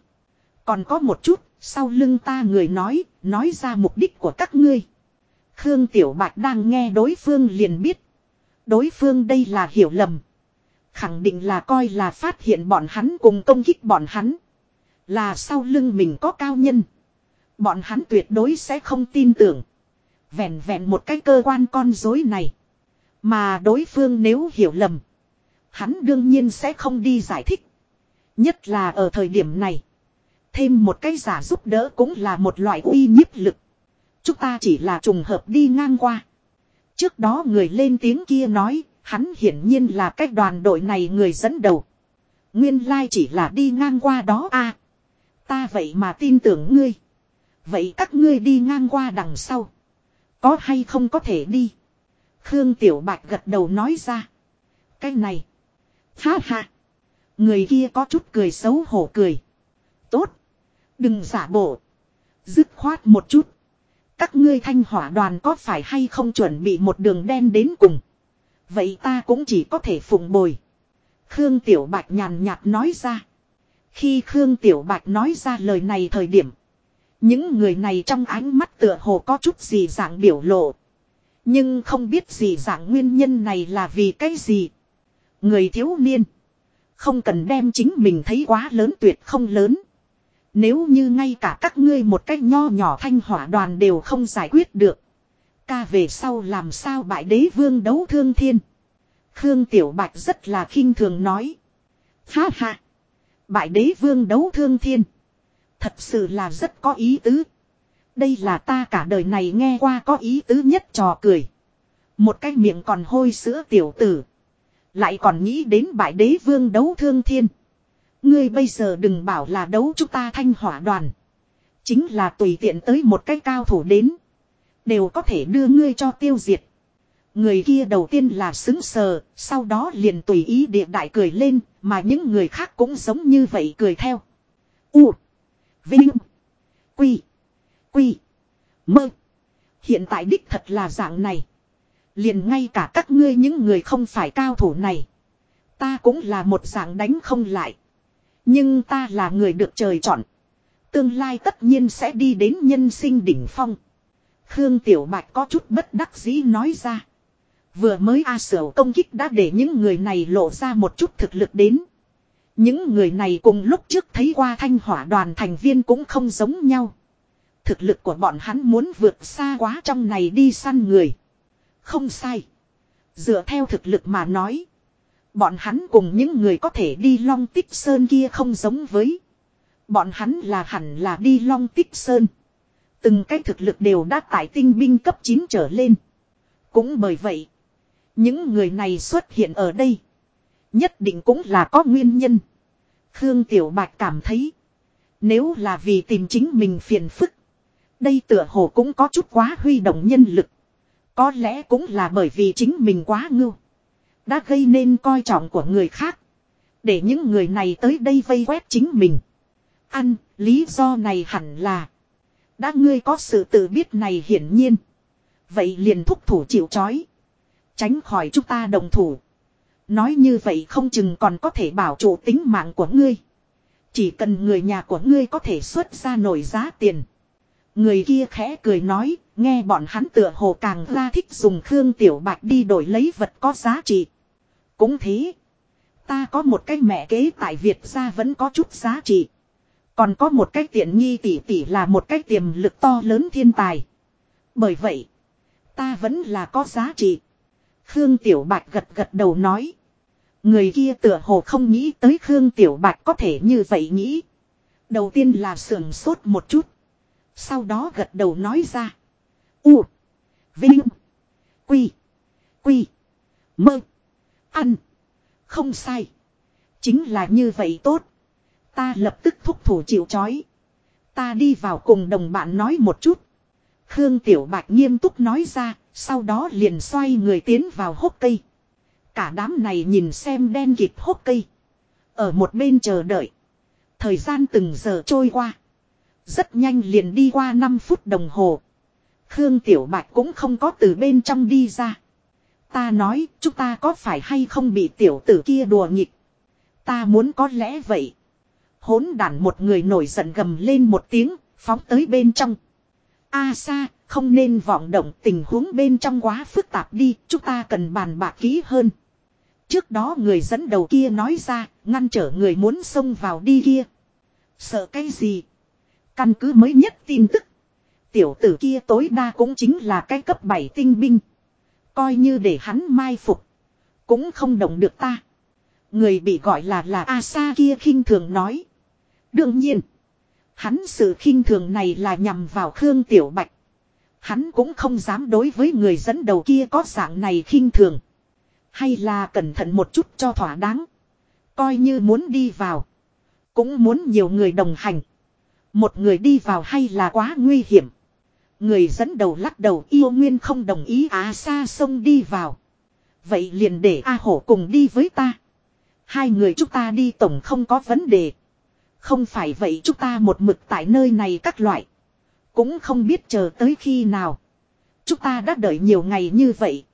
Còn có một chút, sau lưng ta người nói, nói ra mục đích của các ngươi. Khương Tiểu Bạch đang nghe đối phương liền biết. Đối phương đây là hiểu lầm. Khẳng định là coi là phát hiện bọn hắn cùng công kích bọn hắn. Là sau lưng mình có cao nhân. Bọn hắn tuyệt đối sẽ không tin tưởng. Vẹn vẹn một cái cơ quan con dối này. Mà đối phương nếu hiểu lầm. Hắn đương nhiên sẽ không đi giải thích. Nhất là ở thời điểm này. Thêm một cái giả giúp đỡ cũng là một loại uy nhiếp lực. Chúng ta chỉ là trùng hợp đi ngang qua. Trước đó người lên tiếng kia nói, hắn hiển nhiên là cái đoàn đội này người dẫn đầu. Nguyên lai chỉ là đi ngang qua đó a à, Ta vậy mà tin tưởng ngươi. Vậy các ngươi đi ngang qua đằng sau. Có hay không có thể đi. Khương Tiểu Bạch gật đầu nói ra. Cái này. Ha ha. Người kia có chút cười xấu hổ cười. Tốt. Đừng giả bộ. Dứt khoát một chút. Các ngươi thanh hỏa đoàn có phải hay không chuẩn bị một đường đen đến cùng. Vậy ta cũng chỉ có thể phụng bồi. Khương Tiểu Bạch nhàn nhạt nói ra. Khi Khương Tiểu Bạch nói ra lời này thời điểm. Những người này trong ánh mắt tựa hồ có chút gì dạng biểu lộ. Nhưng không biết gì dạng nguyên nhân này là vì cái gì. Người thiếu niên. Không cần đem chính mình thấy quá lớn tuyệt không lớn. Nếu như ngay cả các ngươi một cách nho nhỏ thanh hỏa đoàn đều không giải quyết được. Ca về sau làm sao bại đế vương đấu thương thiên. Khương Tiểu Bạch rất là khinh thường nói. Ha ha. Bại đế vương đấu thương thiên. Thật sự là rất có ý tứ. Đây là ta cả đời này nghe qua có ý tứ nhất trò cười. Một cái miệng còn hôi sữa tiểu tử. Lại còn nghĩ đến bại đế vương đấu thương thiên. Ngươi bây giờ đừng bảo là đấu chúng ta thanh hỏa đoàn. Chính là tùy tiện tới một cái cao thủ đến. Đều có thể đưa ngươi cho tiêu diệt. Người kia đầu tiên là xứng sờ, sau đó liền tùy ý địa đại cười lên, mà những người khác cũng giống như vậy cười theo. U. Vinh. Quy. Quy. Mơ. Hiện tại đích thật là dạng này. Liền ngay cả các ngươi những người không phải cao thủ này. Ta cũng là một dạng đánh không lại. Nhưng ta là người được trời chọn. Tương lai tất nhiên sẽ đi đến nhân sinh đỉnh phong. Khương Tiểu Bạch có chút bất đắc dĩ nói ra. Vừa mới A Sở công kích đã để những người này lộ ra một chút thực lực đến. Những người này cùng lúc trước thấy qua thanh hỏa đoàn thành viên cũng không giống nhau. Thực lực của bọn hắn muốn vượt xa quá trong này đi săn người. Không sai. Dựa theo thực lực mà nói. Bọn hắn cùng những người có thể đi long tích sơn kia không giống với. Bọn hắn là hẳn là đi long tích sơn. Từng cái thực lực đều đã tại tinh binh cấp 9 trở lên. Cũng bởi vậy. Những người này xuất hiện ở đây. Nhất định cũng là có nguyên nhân. Khương Tiểu Bạch cảm thấy. Nếu là vì tìm chính mình phiền phức. Đây tựa hồ cũng có chút quá huy động nhân lực. Có lẽ cũng là bởi vì chính mình quá ngưu. Đã gây nên coi trọng của người khác. Để những người này tới đây vây quét chính mình. Ăn, lý do này hẳn là. Đã ngươi có sự tự biết này hiển nhiên. Vậy liền thúc thủ chịu chói. Tránh khỏi chúng ta đồng thủ. Nói như vậy không chừng còn có thể bảo trụ tính mạng của ngươi. Chỉ cần người nhà của ngươi có thể xuất ra nổi giá tiền. Người kia khẽ cười nói, nghe bọn hắn tựa hồ càng ra thích dùng Khương Tiểu Bạch đi đổi lấy vật có giá trị. Cũng thế, ta có một cái mẹ kế tại Việt gia vẫn có chút giá trị. Còn có một cái tiện nghi tỷ tỷ là một cái tiềm lực to lớn thiên tài. Bởi vậy, ta vẫn là có giá trị. Khương Tiểu Bạch gật gật đầu nói. Người kia tựa hồ không nghĩ tới Khương Tiểu Bạch có thể như vậy nghĩ. Đầu tiên là sườn sốt một chút. Sau đó gật đầu nói ra. U. Vinh. Quy. Quy. Mơ. Ăn. Không sai. Chính là như vậy tốt. Ta lập tức thúc thủ chịu chói. Ta đi vào cùng đồng bạn nói một chút. Khương Tiểu Bạch nghiêm túc nói ra, sau đó liền xoay người tiến vào hốc cây. Cả đám này nhìn xem đen kịp hốc cây. Ở một bên chờ đợi. Thời gian từng giờ trôi qua. Rất nhanh liền đi qua 5 phút đồng hồ. Khương Tiểu Bạch cũng không có từ bên trong đi ra. Ta nói, chúng ta có phải hay không bị tiểu tử kia đùa nghịch? Ta muốn có lẽ vậy. Hốn đản một người nổi giận gầm lên một tiếng, phóng tới bên trong. A xa, không nên vọng động tình huống bên trong quá phức tạp đi, chúng ta cần bàn bạc kỹ hơn. Trước đó người dẫn đầu kia nói ra, ngăn trở người muốn xông vào đi kia. Sợ cái gì? Căn cứ mới nhất tin tức. Tiểu tử kia tối đa cũng chính là cái cấp 7 tinh binh. Coi như để hắn mai phục. Cũng không động được ta. Người bị gọi là là Asa kia khinh thường nói. Đương nhiên. Hắn sự khinh thường này là nhằm vào Khương Tiểu Bạch. Hắn cũng không dám đối với người dẫn đầu kia có dạng này khinh thường. Hay là cẩn thận một chút cho thỏa đáng. Coi như muốn đi vào. Cũng muốn nhiều người đồng hành. Một người đi vào hay là quá nguy hiểm. Người dẫn đầu lắc đầu yêu nguyên không đồng ý á xa sông đi vào. Vậy liền để A hổ cùng đi với ta. Hai người chúng ta đi tổng không có vấn đề. Không phải vậy chúng ta một mực tại nơi này các loại. Cũng không biết chờ tới khi nào. Chúng ta đã đợi nhiều ngày như vậy.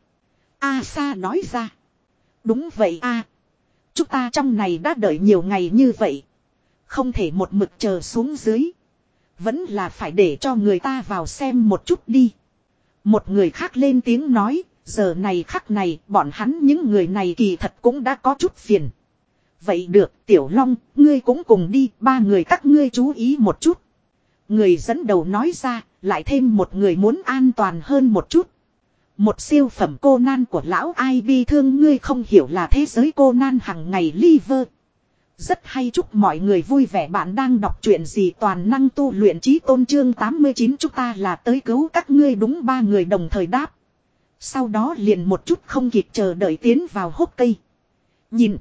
A Sa nói ra. Đúng vậy a. Chúng ta trong này đã đợi nhiều ngày như vậy. Không thể một mực chờ xuống dưới. Vẫn là phải để cho người ta vào xem một chút đi. Một người khác lên tiếng nói, giờ này khắc này bọn hắn những người này kỳ thật cũng đã có chút phiền. Vậy được Tiểu Long, ngươi cũng cùng đi, ba người các ngươi chú ý một chút. Người dẫn đầu nói ra, lại thêm một người muốn an toàn hơn một chút. Một siêu phẩm cô nan của lão ai bi thương ngươi không hiểu là thế giới cô nan hằng ngày liver. Rất hay chúc mọi người vui vẻ bạn đang đọc chuyện gì toàn năng tu luyện trí tôn trương 89 chúng ta là tới cứu các ngươi đúng ba người đồng thời đáp. Sau đó liền một chút không kịp chờ đợi tiến vào hốc cây. Nhìn.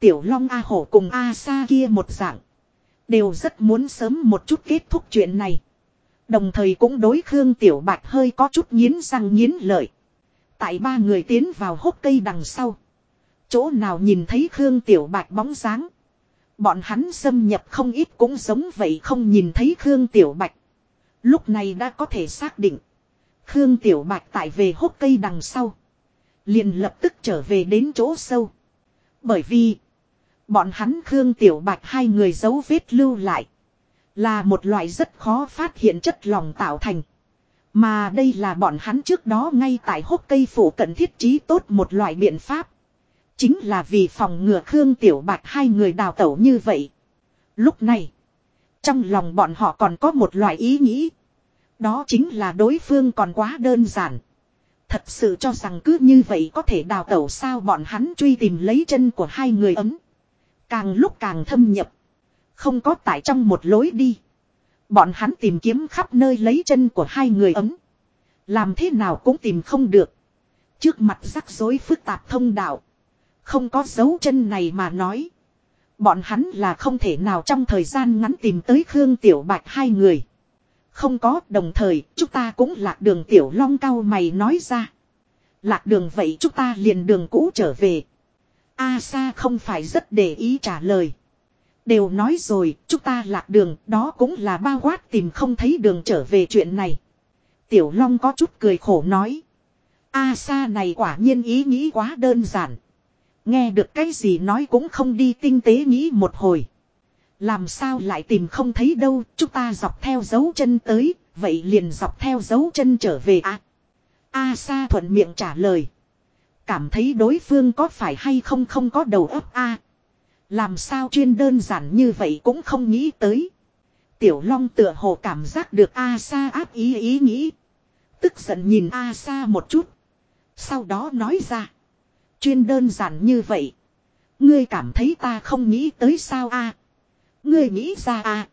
Tiểu Long A Hổ cùng A Sa kia một dạng. Đều rất muốn sớm một chút kết thúc chuyện này. Đồng thời cũng đối Khương Tiểu Bạch hơi có chút nghiến răng nghiến lợi. Tại ba người tiến vào hốc cây đằng sau. Chỗ nào nhìn thấy Khương Tiểu Bạch bóng dáng. Bọn hắn xâm nhập không ít cũng giống vậy không nhìn thấy Khương Tiểu Bạch. Lúc này đã có thể xác định. Khương Tiểu Bạch tại về hốc cây đằng sau. Liền lập tức trở về đến chỗ sâu. Bởi vì. Bọn hắn Khương Tiểu Bạch hai người giấu vết lưu lại. Là một loại rất khó phát hiện chất lòng tạo thành. Mà đây là bọn hắn trước đó ngay tại hốc cây phủ cận thiết trí tốt một loại biện pháp. Chính là vì phòng ngừa Khương Tiểu Bạch hai người đào tẩu như vậy. Lúc này, trong lòng bọn họ còn có một loại ý nghĩ. Đó chính là đối phương còn quá đơn giản. Thật sự cho rằng cứ như vậy có thể đào tẩu sao bọn hắn truy tìm lấy chân của hai người ấm. Càng lúc càng thâm nhập. Không có tại trong một lối đi. Bọn hắn tìm kiếm khắp nơi lấy chân của hai người ấm. Làm thế nào cũng tìm không được. Trước mặt rắc rối phức tạp thông đạo. Không có dấu chân này mà nói. Bọn hắn là không thể nào trong thời gian ngắn tìm tới Khương Tiểu Bạch hai người. Không có, đồng thời, chúng ta cũng lạc đường Tiểu Long cao mày nói ra. Lạc đường vậy chúng ta liền đường cũ trở về. A Sa không phải rất để ý trả lời. Đều nói rồi, chúng ta lạc đường, đó cũng là bao quát tìm không thấy đường trở về chuyện này. Tiểu Long có chút cười khổ nói. A Sa này quả nhiên ý nghĩ quá đơn giản. Nghe được cái gì nói cũng không đi tinh tế nghĩ một hồi. Làm sao lại tìm không thấy đâu, chúng ta dọc theo dấu chân tới, vậy liền dọc theo dấu chân trở về à. A Sa thuận miệng trả lời. Cảm thấy đối phương có phải hay không không có đầu óc a Làm sao chuyên đơn giản như vậy cũng không nghĩ tới. Tiểu Long tựa hồ cảm giác được A Sa áp ý ý nghĩ. Tức giận nhìn A Sa một chút. Sau đó nói ra. Chuyên đơn giản như vậy. Ngươi cảm thấy ta không nghĩ tới sao a? Ngươi nghĩ ra a?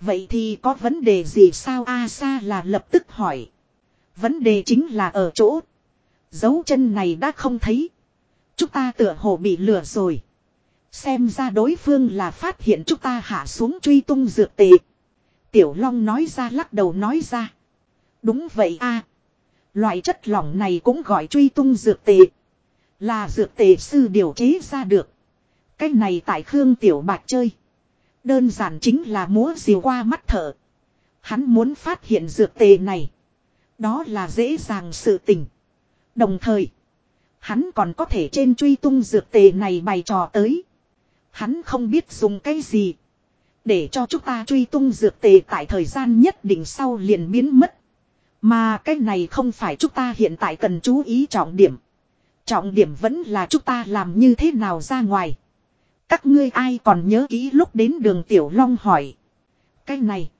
Vậy thì có vấn đề gì sao a sa là lập tức hỏi. Vấn đề chính là ở chỗ. Dấu chân này đã không thấy. Chúng ta tựa hồ bị lừa rồi. Xem ra đối phương là phát hiện chúng ta hạ xuống truy tung dược tệ. Tiểu Long nói ra lắc đầu nói ra. Đúng vậy a. Loại chất lỏng này cũng gọi truy tung dược tệ. Là dược tệ sư điều chế ra được. Cái này tại Khương Tiểu Bạch chơi. Đơn giản chính là múa diều qua mắt thở. Hắn muốn phát hiện dược tề này. Đó là dễ dàng sự tình. Đồng thời. Hắn còn có thể trên truy tung dược tề này bày trò tới. Hắn không biết dùng cái gì. Để cho chúng ta truy tung dược tề tại thời gian nhất định sau liền biến mất. Mà cái này không phải chúng ta hiện tại cần chú ý trọng điểm. Trọng điểm vẫn là chúng ta làm như thế nào ra ngoài. Các ngươi ai còn nhớ kỹ lúc đến đường Tiểu Long hỏi. Cái này.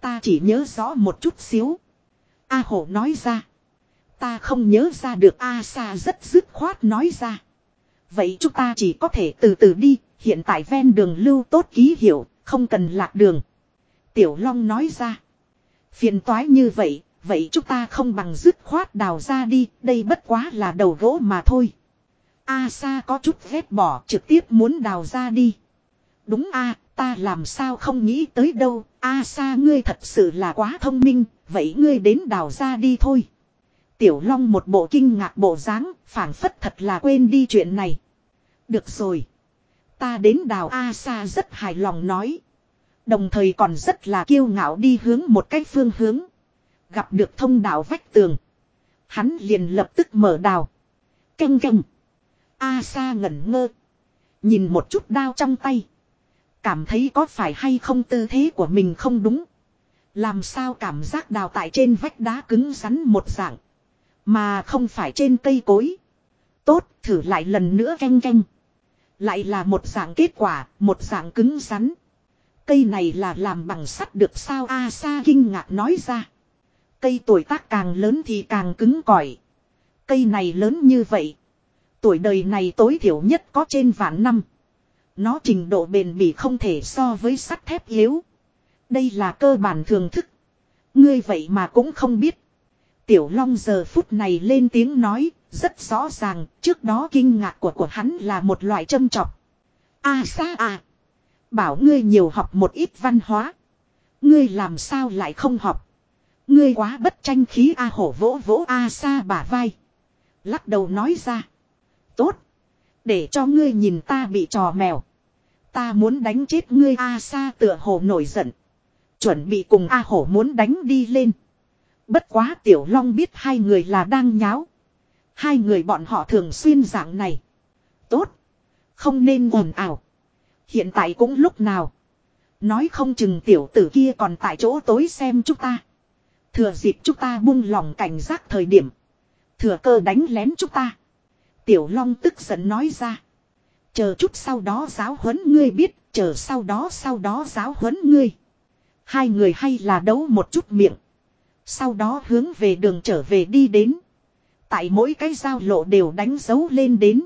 Ta chỉ nhớ rõ một chút xíu. A hổ nói ra. Ta không nhớ ra được A sa rất dứt khoát nói ra. Vậy chúng ta chỉ có thể từ từ đi. Hiện tại ven đường lưu tốt ký hiệu. Không cần lạc đường. Tiểu Long nói ra. Phiền toái như vậy Vậy chúng ta không bằng dứt khoát đào ra đi, đây bất quá là đầu gỗ mà thôi. A Sa có chút ghét bỏ trực tiếp muốn đào ra đi. Đúng a, ta làm sao không nghĩ tới đâu, A Sa ngươi thật sự là quá thông minh, vậy ngươi đến đào ra đi thôi. Tiểu Long một bộ kinh ngạc bộ dáng, phảng phất thật là quên đi chuyện này. Được rồi. Ta đến đào A Sa rất hài lòng nói. Đồng thời còn rất là kiêu ngạo đi hướng một cách phương hướng. Gặp được thông đạo vách tường. Hắn liền lập tức mở đào. Canh canh. A sa ngẩn ngơ. Nhìn một chút đao trong tay. Cảm thấy có phải hay không tư thế của mình không đúng. Làm sao cảm giác đào tại trên vách đá cứng rắn một dạng. Mà không phải trên cây cối. Tốt, thử lại lần nữa canh canh. Lại là một dạng kết quả, một dạng cứng rắn. Cây này là làm bằng sắt được sao A Sa kinh ngạc nói ra. Cây tuổi tác càng lớn thì càng cứng cỏi. Cây này lớn như vậy. Tuổi đời này tối thiểu nhất có trên vạn năm. Nó trình độ bền bỉ không thể so với sắt thép yếu. Đây là cơ bản thường thức. Ngươi vậy mà cũng không biết. Tiểu Long giờ phút này lên tiếng nói, rất rõ ràng, trước đó kinh ngạc của của hắn là một loại châm chọc. A xa à. Bảo ngươi nhiều học một ít văn hóa. Ngươi làm sao lại không học. Ngươi quá bất tranh khí A hổ vỗ vỗ A xa bả vai. Lắc đầu nói ra. Tốt. Để cho ngươi nhìn ta bị trò mèo. Ta muốn đánh chết ngươi A xa tựa hồ nổi giận. Chuẩn bị cùng A hổ muốn đánh đi lên. Bất quá tiểu long biết hai người là đang nháo. Hai người bọn họ thường xuyên dạng này. Tốt. Không nên ồn ào. Hiện tại cũng lúc nào. Nói không chừng tiểu tử kia còn tại chỗ tối xem chúng ta. Thừa dịp chúng ta buông lòng cảnh giác thời điểm. Thừa cơ đánh lén chúng ta. Tiểu Long tức giận nói ra. Chờ chút sau đó giáo huấn ngươi biết. Chờ sau đó sau đó giáo huấn ngươi. Hai người hay là đấu một chút miệng. Sau đó hướng về đường trở về đi đến. Tại mỗi cái giao lộ đều đánh dấu lên đến.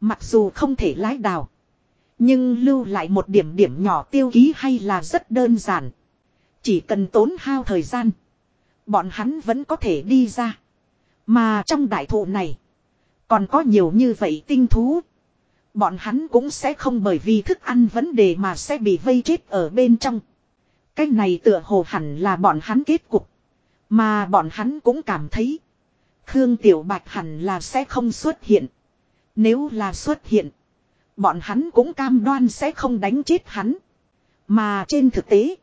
Mặc dù không thể lái đào. Nhưng lưu lại một điểm điểm nhỏ tiêu ký hay là rất đơn giản. Chỉ cần tốn hao thời gian. Bọn hắn vẫn có thể đi ra. Mà trong đại thụ này. Còn có nhiều như vậy tinh thú. Bọn hắn cũng sẽ không bởi vì thức ăn vấn đề mà sẽ bị vây chết ở bên trong. Cái này tựa hồ hẳn là bọn hắn kết cục. Mà bọn hắn cũng cảm thấy. Khương Tiểu Bạch hẳn là sẽ không xuất hiện. Nếu là xuất hiện. Bọn hắn cũng cam đoan sẽ không đánh chết hắn. Mà trên thực tế.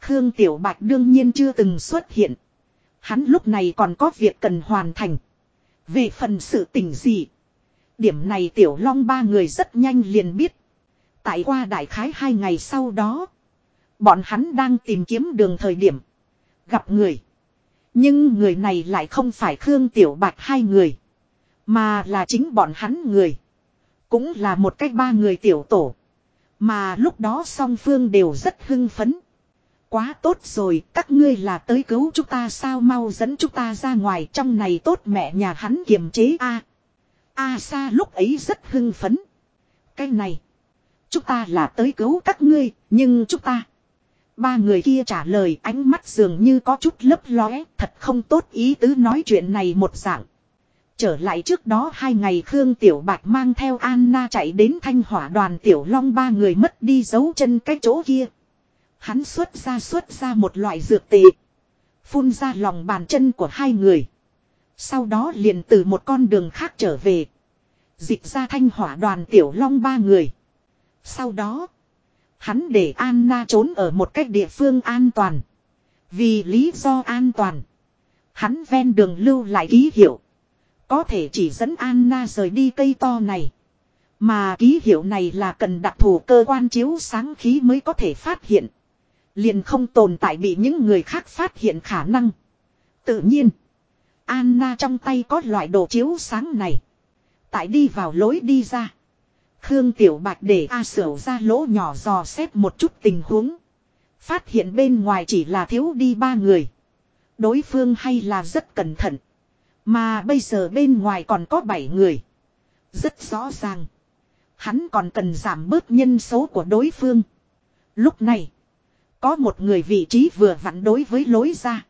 Khương Tiểu Bạch đương nhiên chưa từng xuất hiện. Hắn lúc này còn có việc cần hoàn thành. Về phần sự tình gì. Điểm này Tiểu Long ba người rất nhanh liền biết. Tại qua đại khái hai ngày sau đó. Bọn hắn đang tìm kiếm đường thời điểm. Gặp người. Nhưng người này lại không phải Khương Tiểu Bạch hai người. Mà là chính bọn hắn người. Cũng là một cách ba người tiểu tổ. Mà lúc đó song phương đều rất hưng phấn. Quá tốt rồi, các ngươi là tới cứu chúng ta sao mau dẫn chúng ta ra ngoài trong này tốt mẹ nhà hắn kiềm chế a. A Sa lúc ấy rất hưng phấn. Cái này, chúng ta là tới cứu các ngươi, nhưng chúng ta Ba người kia trả lời ánh mắt dường như có chút lấp lóe, thật không tốt ý tứ nói chuyện này một dạng. Trở lại trước đó hai ngày Khương Tiểu Bạch mang theo Anna chạy đến thanh hỏa đoàn Tiểu Long ba người mất đi dấu chân cái chỗ kia. Hắn xuất ra xuất ra một loại dược tệ. Phun ra lòng bàn chân của hai người. Sau đó liền từ một con đường khác trở về. Dịch ra thanh hỏa đoàn Tiểu Long ba người. Sau đó. Hắn để Anna trốn ở một cách địa phương an toàn. Vì lý do an toàn. Hắn ven đường lưu lại ký hiệu. Có thể chỉ dẫn Anna rời đi cây to này. Mà ký hiệu này là cần đặc thù cơ quan chiếu sáng khí mới có thể phát hiện. Liền không tồn tại bị những người khác phát hiện khả năng. Tự nhiên. Anna trong tay có loại đồ chiếu sáng này. Tại đi vào lối đi ra. Khương Tiểu Bạch để A Sửu ra lỗ nhỏ dò xét một chút tình huống. Phát hiện bên ngoài chỉ là thiếu đi ba người. Đối phương hay là rất cẩn thận. Mà bây giờ bên ngoài còn có bảy người. Rất rõ ràng. Hắn còn cần giảm bớt nhân số của đối phương. Lúc này. Có một người vị trí vừa vặn đối với lối ra.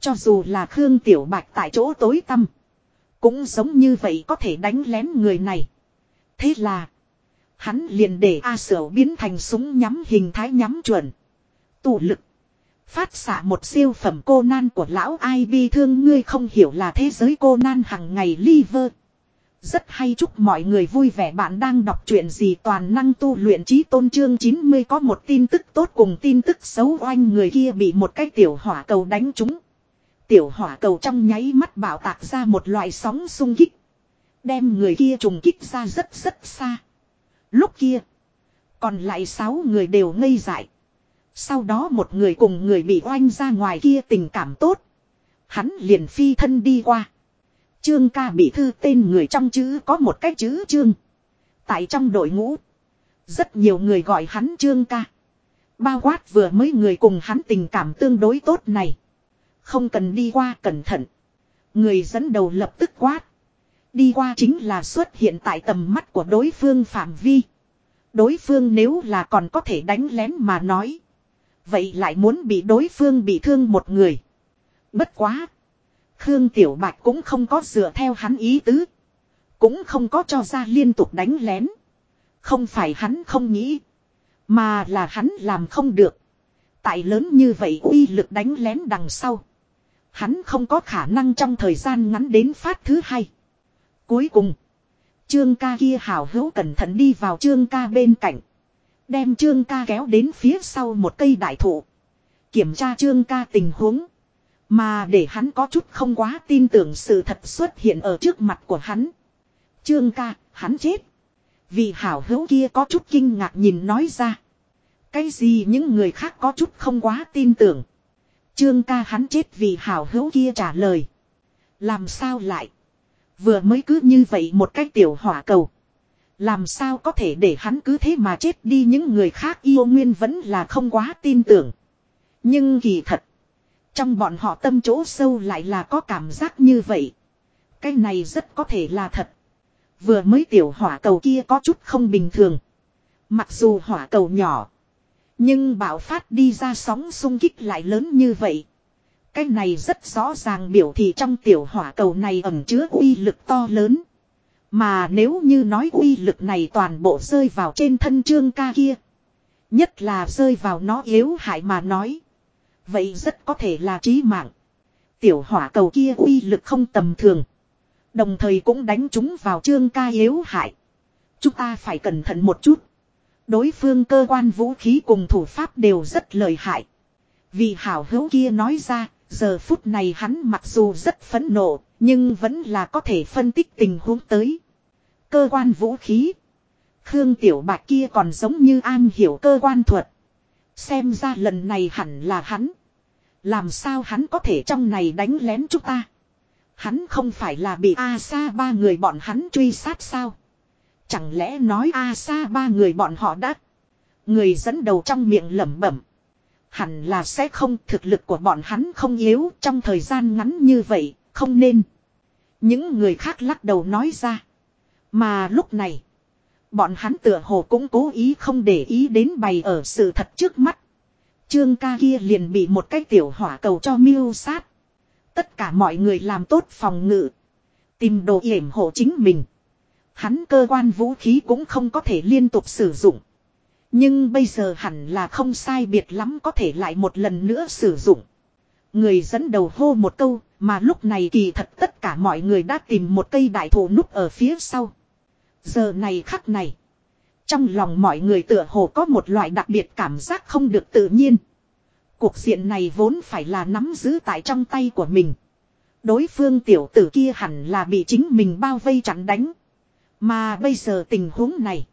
Cho dù là Khương Tiểu Bạch tại chỗ tối tăm. Cũng giống như vậy có thể đánh lén người này. Thế là. Hắn liền để A Sở biến thành súng nhắm hình thái nhắm chuẩn. Tụ lực. Phát xạ một siêu phẩm cô nan của lão ai bi thương ngươi không hiểu là thế giới cô nan hằng ngày liver. Rất hay chúc mọi người vui vẻ bạn đang đọc chuyện gì toàn năng tu luyện trí tôn trương 90 có một tin tức tốt cùng tin tức xấu oanh người kia bị một cái tiểu hỏa cầu đánh trúng. Tiểu hỏa cầu trong nháy mắt bảo tạc ra một loại sóng sung kích. Đem người kia trùng kích ra rất rất xa. Lúc kia, còn lại sáu người đều ngây dại. Sau đó một người cùng người bị oanh ra ngoài kia tình cảm tốt. Hắn liền phi thân đi qua. Trương ca bị thư tên người trong chữ có một cái chữ trương. Tại trong đội ngũ. Rất nhiều người gọi hắn trương ca. Bao quát vừa mới người cùng hắn tình cảm tương đối tốt này. Không cần đi qua cẩn thận. Người dẫn đầu lập tức quát. Đi qua chính là xuất hiện tại tầm mắt của đối phương phạm vi. Đối phương nếu là còn có thể đánh lén mà nói. Vậy lại muốn bị đối phương bị thương một người. Bất quá. Khương Tiểu Bạch cũng không có dựa theo hắn ý tứ. Cũng không có cho ra liên tục đánh lén. Không phải hắn không nghĩ. Mà là hắn làm không được. Tại lớn như vậy uy lực đánh lén đằng sau. Hắn không có khả năng trong thời gian ngắn đến phát thứ hai. Cuối cùng. Trương ca kia hào hữu cẩn thận đi vào trương ca bên cạnh. Đem trương ca kéo đến phía sau một cây đại thụ. Kiểm tra trương ca tình huống. Mà để hắn có chút không quá tin tưởng sự thật xuất hiện ở trước mặt của hắn. Trương ca, hắn chết. Vì hảo hữu kia có chút kinh ngạc nhìn nói ra. Cái gì những người khác có chút không quá tin tưởng. Trương ca hắn chết vì hảo hữu kia trả lời. Làm sao lại? Vừa mới cứ như vậy một cách tiểu hỏa cầu. Làm sao có thể để hắn cứ thế mà chết đi những người khác yêu nguyên vẫn là không quá tin tưởng. Nhưng kỳ thật. Trong bọn họ tâm chỗ sâu lại là có cảm giác như vậy. Cái này rất có thể là thật. Vừa mới tiểu hỏa cầu kia có chút không bình thường. Mặc dù hỏa cầu nhỏ. Nhưng bạo phát đi ra sóng xung kích lại lớn như vậy. Cái này rất rõ ràng biểu thị trong tiểu hỏa cầu này ẩn chứa uy lực to lớn. Mà nếu như nói uy lực này toàn bộ rơi vào trên thân trương ca kia. Nhất là rơi vào nó yếu hại mà nói. Vậy rất có thể là trí mạng. Tiểu hỏa cầu kia uy lực không tầm thường. Đồng thời cũng đánh chúng vào trương ca yếu hại. Chúng ta phải cẩn thận một chút. Đối phương cơ quan vũ khí cùng thủ pháp đều rất lợi hại. Vì hảo hữu kia nói ra, giờ phút này hắn mặc dù rất phẫn nộ, nhưng vẫn là có thể phân tích tình huống tới. Cơ quan vũ khí. Khương Tiểu Bạch kia còn giống như an hiểu cơ quan thuật. Xem ra lần này hẳn là hắn. Làm sao hắn có thể trong này đánh lén chúng ta. Hắn không phải là bị A Sa ba người bọn hắn truy sát sao. Chẳng lẽ nói A Sa ba người bọn họ đã. Người dẫn đầu trong miệng lẩm bẩm. Hẳn là sẽ không thực lực của bọn hắn không yếu trong thời gian ngắn như vậy, không nên. Những người khác lắc đầu nói ra. Mà lúc này, bọn hắn tựa hồ cũng cố ý không để ý đến bày ở sự thật trước mắt. Trương ca kia liền bị một cái tiểu hỏa cầu cho miêu sát. Tất cả mọi người làm tốt phòng ngự. Tìm đồ yểm hộ chính mình. Hắn cơ quan vũ khí cũng không có thể liên tục sử dụng. Nhưng bây giờ hẳn là không sai biệt lắm có thể lại một lần nữa sử dụng. Người dẫn đầu hô một câu, mà lúc này kỳ thật tất cả mọi người đã tìm một cây đại thụ núp ở phía sau. Giờ này khắc này. Trong lòng mọi người tựa hồ có một loại đặc biệt cảm giác không được tự nhiên. Cuộc diện này vốn phải là nắm giữ tại trong tay của mình. Đối phương tiểu tử kia hẳn là bị chính mình bao vây chặn đánh. Mà bây giờ tình huống này.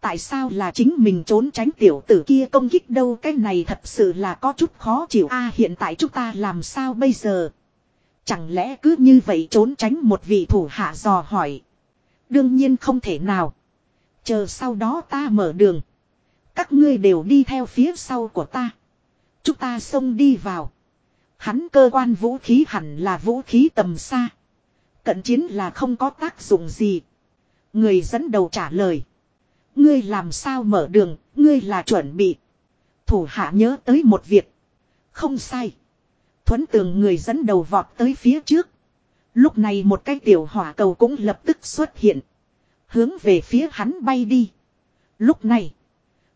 Tại sao là chính mình trốn tránh tiểu tử kia công kích đâu cái này thật sự là có chút khó chịu a, hiện tại chúng ta làm sao bây giờ. Chẳng lẽ cứ như vậy trốn tránh một vị thủ hạ dò hỏi. Đương nhiên không thể nào. Chờ sau đó ta mở đường. Các ngươi đều đi theo phía sau của ta. Chúng ta xông đi vào. Hắn cơ quan vũ khí hẳn là vũ khí tầm xa. Cận chiến là không có tác dụng gì. Người dẫn đầu trả lời. Ngươi làm sao mở đường, ngươi là chuẩn bị. Thủ hạ nhớ tới một việc. Không sai. Thuấn tường người dẫn đầu vọt tới phía trước. Lúc này một cái tiểu hỏa cầu cũng lập tức xuất hiện. Hướng về phía hắn bay đi. Lúc này.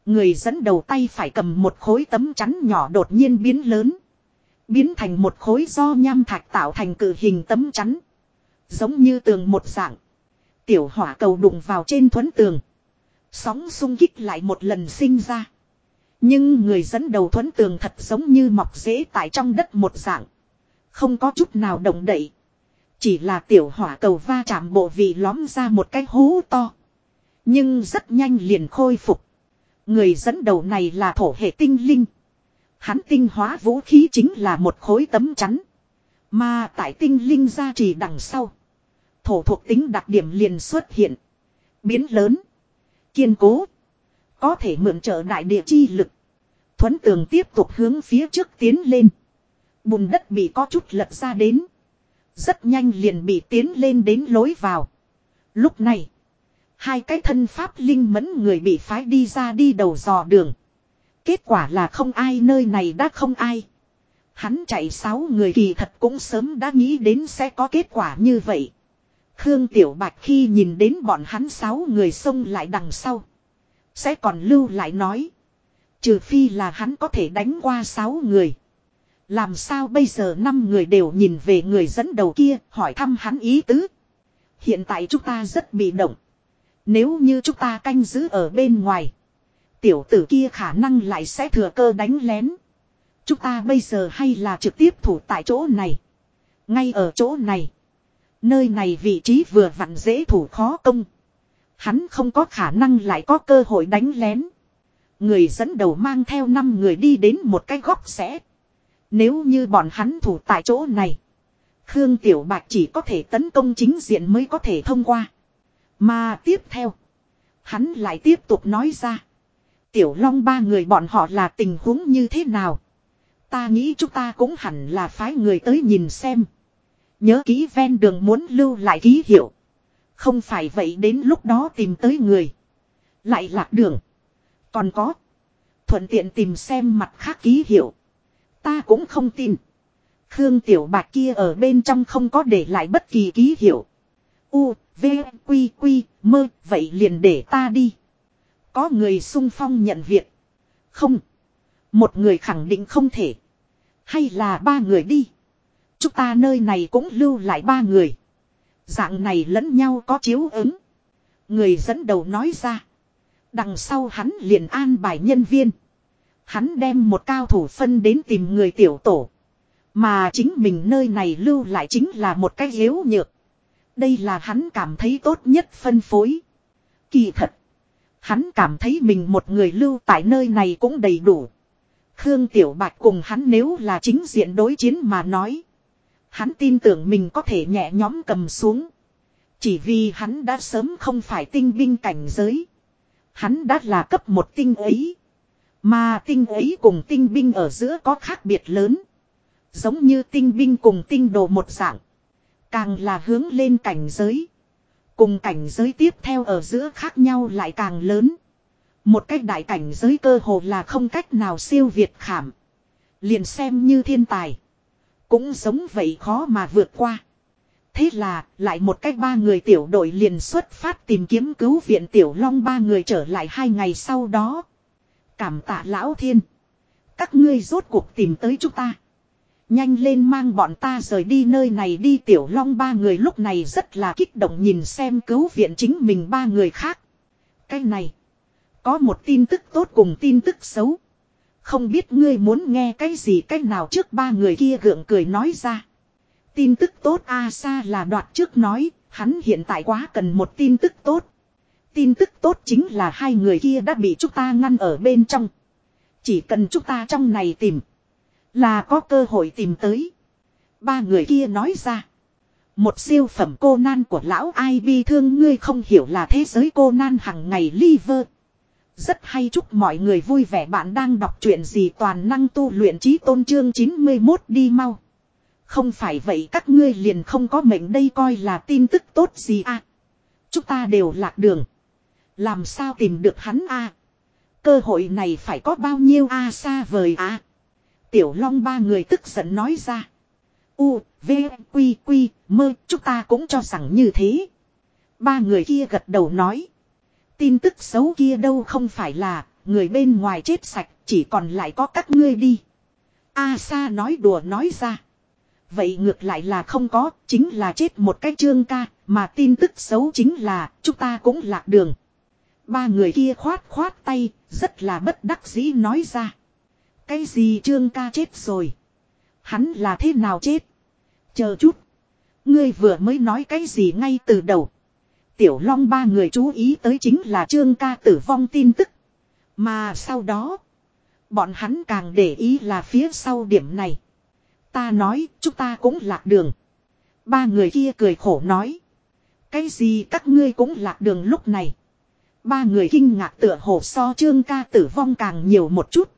Người dẫn đầu tay phải cầm một khối tấm chắn nhỏ đột nhiên biến lớn. Biến thành một khối do nham thạch tạo thành cử hình tấm chắn. Giống như tường một dạng. Tiểu hỏa cầu đụng vào trên thuấn tường. Sóng sung kích lại một lần sinh ra. Nhưng người dẫn đầu thuấn tường thật giống như mọc rễ tại trong đất một dạng. Không có chút nào động đậy. Chỉ là tiểu hỏa cầu va chạm bộ vị lóm ra một cái hố to. Nhưng rất nhanh liền khôi phục. Người dẫn đầu này là thổ hệ tinh linh. Hắn tinh hóa vũ khí chính là một khối tấm chắn. Mà tại tinh linh gia trì đằng sau. Thổ thuộc tính đặc điểm liền xuất hiện. Biến lớn. Kiên cố. Có thể mượn trợ đại địa chi lực. Thuấn tường tiếp tục hướng phía trước tiến lên. Bùn đất bị có chút lật ra đến. Rất nhanh liền bị tiến lên đến lối vào. Lúc này. Hai cái thân pháp linh mẫn người bị phái đi ra đi đầu dò đường. Kết quả là không ai, nơi này đã không ai. Hắn chạy sáu người kỳ thật cũng sớm đã nghĩ đến sẽ có kết quả như vậy. Khương Tiểu Bạch khi nhìn đến bọn hắn sáu người xông lại đằng sau. Sẽ còn lưu lại nói. Trừ phi là hắn có thể đánh qua sáu người. Làm sao bây giờ năm người đều nhìn về người dẫn đầu kia, hỏi thăm hắn ý tứ. Hiện tại chúng ta rất bị động. Nếu như chúng ta canh giữ ở bên ngoài. Tiểu tử kia khả năng lại sẽ thừa cơ đánh lén. Chúng ta bây giờ hay là trực tiếp thủ tại chỗ này. Ngay ở chỗ này. Nơi này vị trí vừa vặn dễ thủ khó công. Hắn không có khả năng lại có cơ hội đánh lén. Người dẫn đầu mang theo 5 người đi đến một cái góc sẽ. Nếu như bọn hắn thủ tại chỗ này. Khương Tiểu Bạch chỉ có thể tấn công chính diện mới có thể thông qua. Mà tiếp theo. Hắn lại tiếp tục nói ra. Tiểu Long ba người bọn họ là tình huống như thế nào. Ta nghĩ chúng ta cũng hẳn là phái người tới nhìn xem. Nhớ ký ven đường muốn lưu lại ký hiệu. Không phải vậy đến lúc đó tìm tới người. Lại lạc đường. Còn có. Thuận tiện tìm xem mặt khác ký hiệu. Ta cũng không tin. Khương Tiểu Bạch kia ở bên trong không có để lại bất kỳ ký hiệu. U, V, Quy, Quy, mơ, vậy liền để ta đi. Có người sung phong nhận việc. Không. Một người khẳng định không thể. Hay là ba người đi. Chúng ta nơi này cũng lưu lại ba người. Dạng này lẫn nhau có chiếu ứng. Người dẫn đầu nói ra. Đằng sau hắn liền an bài nhân viên. Hắn đem một cao thủ phân đến tìm người tiểu tổ. Mà chính mình nơi này lưu lại chính là một cái yếu nhược. Đây là hắn cảm thấy tốt nhất phân phối. Kỳ thật. Hắn cảm thấy mình một người lưu tại nơi này cũng đầy đủ. Khương Tiểu Bạch cùng hắn nếu là chính diện đối chiến mà nói. Hắn tin tưởng mình có thể nhẹ nhóm cầm xuống. Chỉ vì hắn đã sớm không phải tinh binh cảnh giới. Hắn đã là cấp một tinh ấy. Mà tinh ấy cùng tinh binh ở giữa có khác biệt lớn. Giống như tinh binh cùng tinh đồ một dạng. Càng là hướng lên cảnh giới. Cùng cảnh giới tiếp theo ở giữa khác nhau lại càng lớn. Một cách đại cảnh giới cơ hồ là không cách nào siêu việt khảm. Liền xem như thiên tài. Cũng giống vậy khó mà vượt qua. Thế là, lại một cách ba người tiểu đội liền xuất phát tìm kiếm cứu viện tiểu long ba người trở lại hai ngày sau đó. Cảm tạ lão thiên. Các ngươi rốt cuộc tìm tới chúng ta. Nhanh lên mang bọn ta rời đi nơi này đi tiểu long ba người lúc này rất là kích động nhìn xem cứu viện chính mình ba người khác. Cái này. Có một tin tức tốt cùng tin tức xấu. Không biết ngươi muốn nghe cái gì cách nào trước ba người kia gượng cười nói ra. Tin tức tốt a sa là đoạt trước nói, hắn hiện tại quá cần một tin tức tốt. Tin tức tốt chính là hai người kia đã bị chúng ta ngăn ở bên trong. Chỉ cần chúng ta trong này tìm. Là có cơ hội tìm tới. Ba người kia nói ra. Một siêu phẩm cô nan của lão ai bi thương ngươi không hiểu là thế giới cô nan hằng ngày liver. Rất hay chúc mọi người vui vẻ bạn đang đọc chuyện gì toàn năng tu luyện trí tôn trương 91 đi mau. Không phải vậy các ngươi liền không có mệnh đây coi là tin tức tốt gì à. Chúng ta đều lạc đường. Làm sao tìm được hắn a? Cơ hội này phải có bao nhiêu a xa vời a? Tiểu Long ba người tức giận nói ra. U, V, Quy, Quy, mơ, chúng ta cũng cho rằng như thế. Ba người kia gật đầu nói. Tin tức xấu kia đâu không phải là, người bên ngoài chết sạch, chỉ còn lại có các ngươi đi. A Sa nói đùa nói ra. Vậy ngược lại là không có, chính là chết một cái trương ca, mà tin tức xấu chính là, chúng ta cũng lạc đường. Ba người kia khoát khoát tay, rất là bất đắc dĩ nói ra. Cái gì trương ca chết rồi? Hắn là thế nào chết? Chờ chút. Ngươi vừa mới nói cái gì ngay từ đầu. Tiểu Long ba người chú ý tới chính là trương ca tử vong tin tức. Mà sau đó. Bọn hắn càng để ý là phía sau điểm này. Ta nói, chúng ta cũng lạc đường. Ba người kia cười khổ nói. Cái gì các ngươi cũng lạc đường lúc này. Ba người kinh ngạc tựa hồ so trương ca tử vong càng nhiều một chút.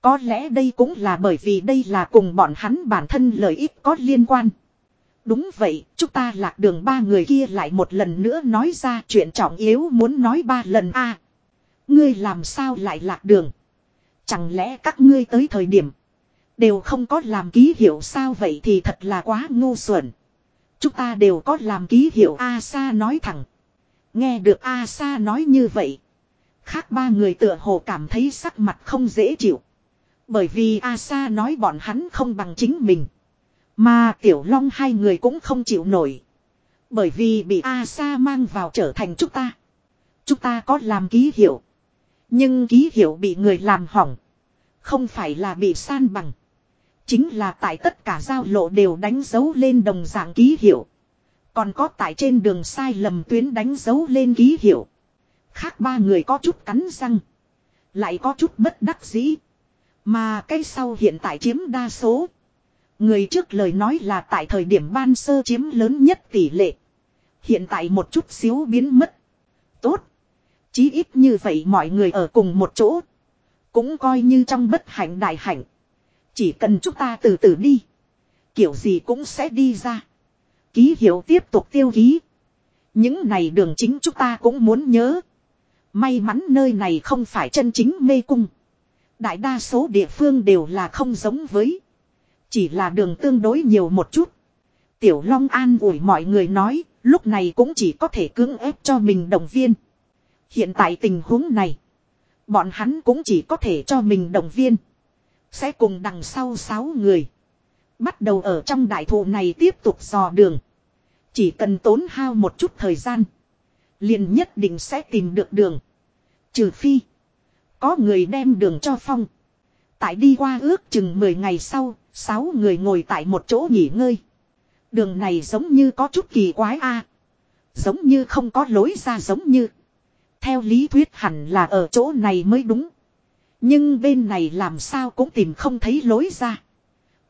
Có lẽ đây cũng là bởi vì đây là cùng bọn hắn bản thân lợi ích có liên quan. Đúng vậy, chúng ta lạc đường ba người kia lại một lần nữa nói ra chuyện trọng yếu muốn nói ba lần a Ngươi làm sao lại lạc đường? Chẳng lẽ các ngươi tới thời điểm đều không có làm ký hiệu sao vậy thì thật là quá ngu xuẩn. Chúng ta đều có làm ký hiệu A Sa nói thẳng. Nghe được A Sa nói như vậy. Khác ba người tựa hồ cảm thấy sắc mặt không dễ chịu. Bởi vì A Sa nói bọn hắn không bằng chính mình. Mà Tiểu Long hai người cũng không chịu nổi. Bởi vì bị A Sa mang vào trở thành chúng ta. Chúng ta có làm ký hiệu. Nhưng ký hiệu bị người làm hỏng. Không phải là bị san bằng. Chính là tại tất cả giao lộ đều đánh dấu lên đồng dạng ký hiệu. Còn có tại trên đường sai lầm tuyến đánh dấu lên ký hiệu. Khác ba người có chút cắn răng. Lại có chút bất đắc dĩ. Mà cái sau hiện tại chiếm đa số. Người trước lời nói là tại thời điểm ban sơ chiếm lớn nhất tỷ lệ. Hiện tại một chút xíu biến mất. Tốt. Chí ít như vậy mọi người ở cùng một chỗ. Cũng coi như trong bất hạnh đại hạnh. Chỉ cần chúng ta từ từ đi. Kiểu gì cũng sẽ đi ra. Ký hiệu tiếp tục tiêu ký. Những này đường chính chúng ta cũng muốn nhớ. May mắn nơi này không phải chân chính mê cung. Đại đa số địa phương đều là không giống với. Chỉ là đường tương đối nhiều một chút. Tiểu Long an ủi mọi người nói, lúc này cũng chỉ có thể cưỡng ép cho mình động viên. Hiện tại tình huống này, bọn hắn cũng chỉ có thể cho mình động viên. Sẽ cùng đằng sau sáu người. Bắt đầu ở trong đại thụ này tiếp tục dò đường. Chỉ cần tốn hao một chút thời gian. liền nhất định sẽ tìm được đường. Trừ phi. Có người đem đường cho phong. Tại đi qua ước chừng 10 ngày sau, sáu người ngồi tại một chỗ nghỉ ngơi. Đường này giống như có chút kỳ quái a Giống như không có lối ra giống như. Theo lý thuyết hẳn là ở chỗ này mới đúng. Nhưng bên này làm sao cũng tìm không thấy lối ra.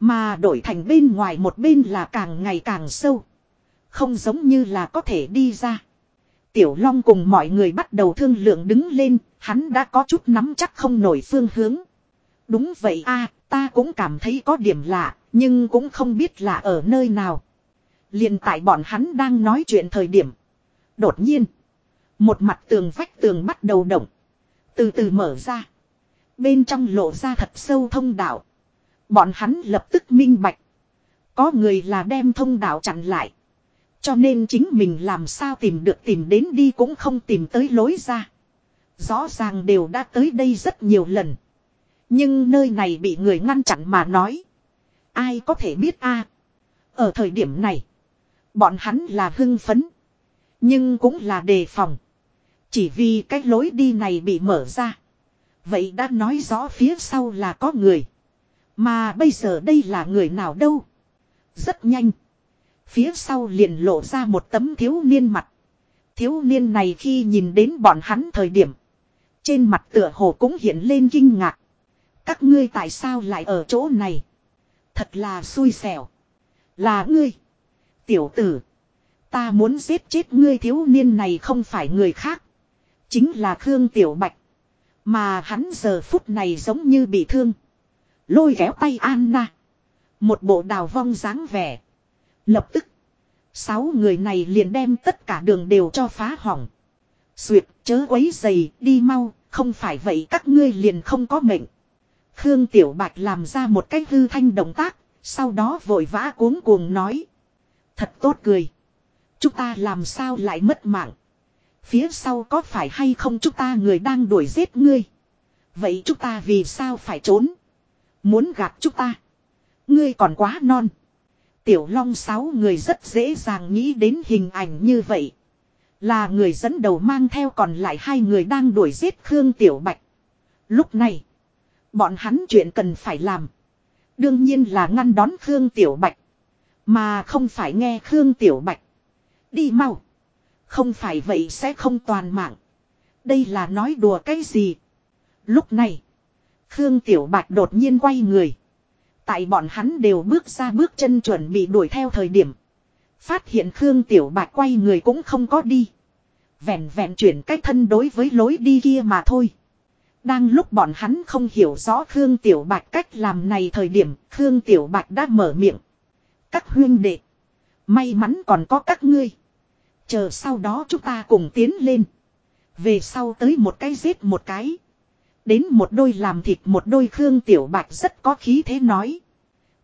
Mà đổi thành bên ngoài một bên là càng ngày càng sâu. Không giống như là có thể đi ra. Tiểu Long cùng mọi người bắt đầu thương lượng đứng lên, hắn đã có chút nắm chắc không nổi phương hướng. Đúng vậy a ta cũng cảm thấy có điểm lạ, nhưng cũng không biết là ở nơi nào. liền tại bọn hắn đang nói chuyện thời điểm. Đột nhiên, một mặt tường vách tường bắt đầu động. Từ từ mở ra. Bên trong lộ ra thật sâu thông đạo. Bọn hắn lập tức minh bạch. Có người là đem thông đạo chặn lại. Cho nên chính mình làm sao tìm được tìm đến đi cũng không tìm tới lối ra. Rõ ràng đều đã tới đây rất nhiều lần. Nhưng nơi này bị người ngăn chặn mà nói. Ai có thể biết a Ở thời điểm này. Bọn hắn là hưng phấn. Nhưng cũng là đề phòng. Chỉ vì cái lối đi này bị mở ra. Vậy đã nói rõ phía sau là có người. Mà bây giờ đây là người nào đâu. Rất nhanh. Phía sau liền lộ ra một tấm thiếu niên mặt. Thiếu niên này khi nhìn đến bọn hắn thời điểm. Trên mặt tựa hồ cũng hiện lên kinh ngạc. Các ngươi tại sao lại ở chỗ này? Thật là xui xẻo. Là ngươi. Tiểu tử. Ta muốn giết chết ngươi thiếu niên này không phải người khác. Chính là Khương Tiểu Bạch. Mà hắn giờ phút này giống như bị thương. Lôi kéo tay Anna. Một bộ đào vong dáng vẻ. Lập tức. Sáu người này liền đem tất cả đường đều cho phá hỏng. Xuyệt chớ quấy dày đi mau. Không phải vậy các ngươi liền không có mệnh. Khương Tiểu Bạch làm ra một cái hư thanh động tác. Sau đó vội vã cuống cuồng nói. Thật tốt cười. Chúng ta làm sao lại mất mạng. Phía sau có phải hay không chúng ta người đang đuổi giết ngươi. Vậy chúng ta vì sao phải trốn. Muốn gạt chúng ta. Ngươi còn quá non. Tiểu Long sáu người rất dễ dàng nghĩ đến hình ảnh như vậy. Là người dẫn đầu mang theo còn lại hai người đang đuổi giết Khương Tiểu Bạch. Lúc này. Bọn hắn chuyện cần phải làm. Đương nhiên là ngăn đón Khương Tiểu Bạch. Mà không phải nghe Khương Tiểu Bạch. Đi mau. Không phải vậy sẽ không toàn mạng. Đây là nói đùa cái gì. Lúc này. Khương Tiểu Bạch đột nhiên quay người. Tại bọn hắn đều bước ra bước chân chuẩn bị đuổi theo thời điểm. Phát hiện Khương Tiểu Bạch quay người cũng không có đi. Vẹn vẹn chuyển cách thân đối với lối đi kia mà thôi. Đang lúc bọn hắn không hiểu rõ Khương Tiểu Bạch cách làm này thời điểm, Khương Tiểu Bạch đã mở miệng. Các huyên đệ. May mắn còn có các ngươi. Chờ sau đó chúng ta cùng tiến lên. Về sau tới một cái giết một cái. Đến một đôi làm thịt một đôi Khương Tiểu Bạch rất có khí thế nói.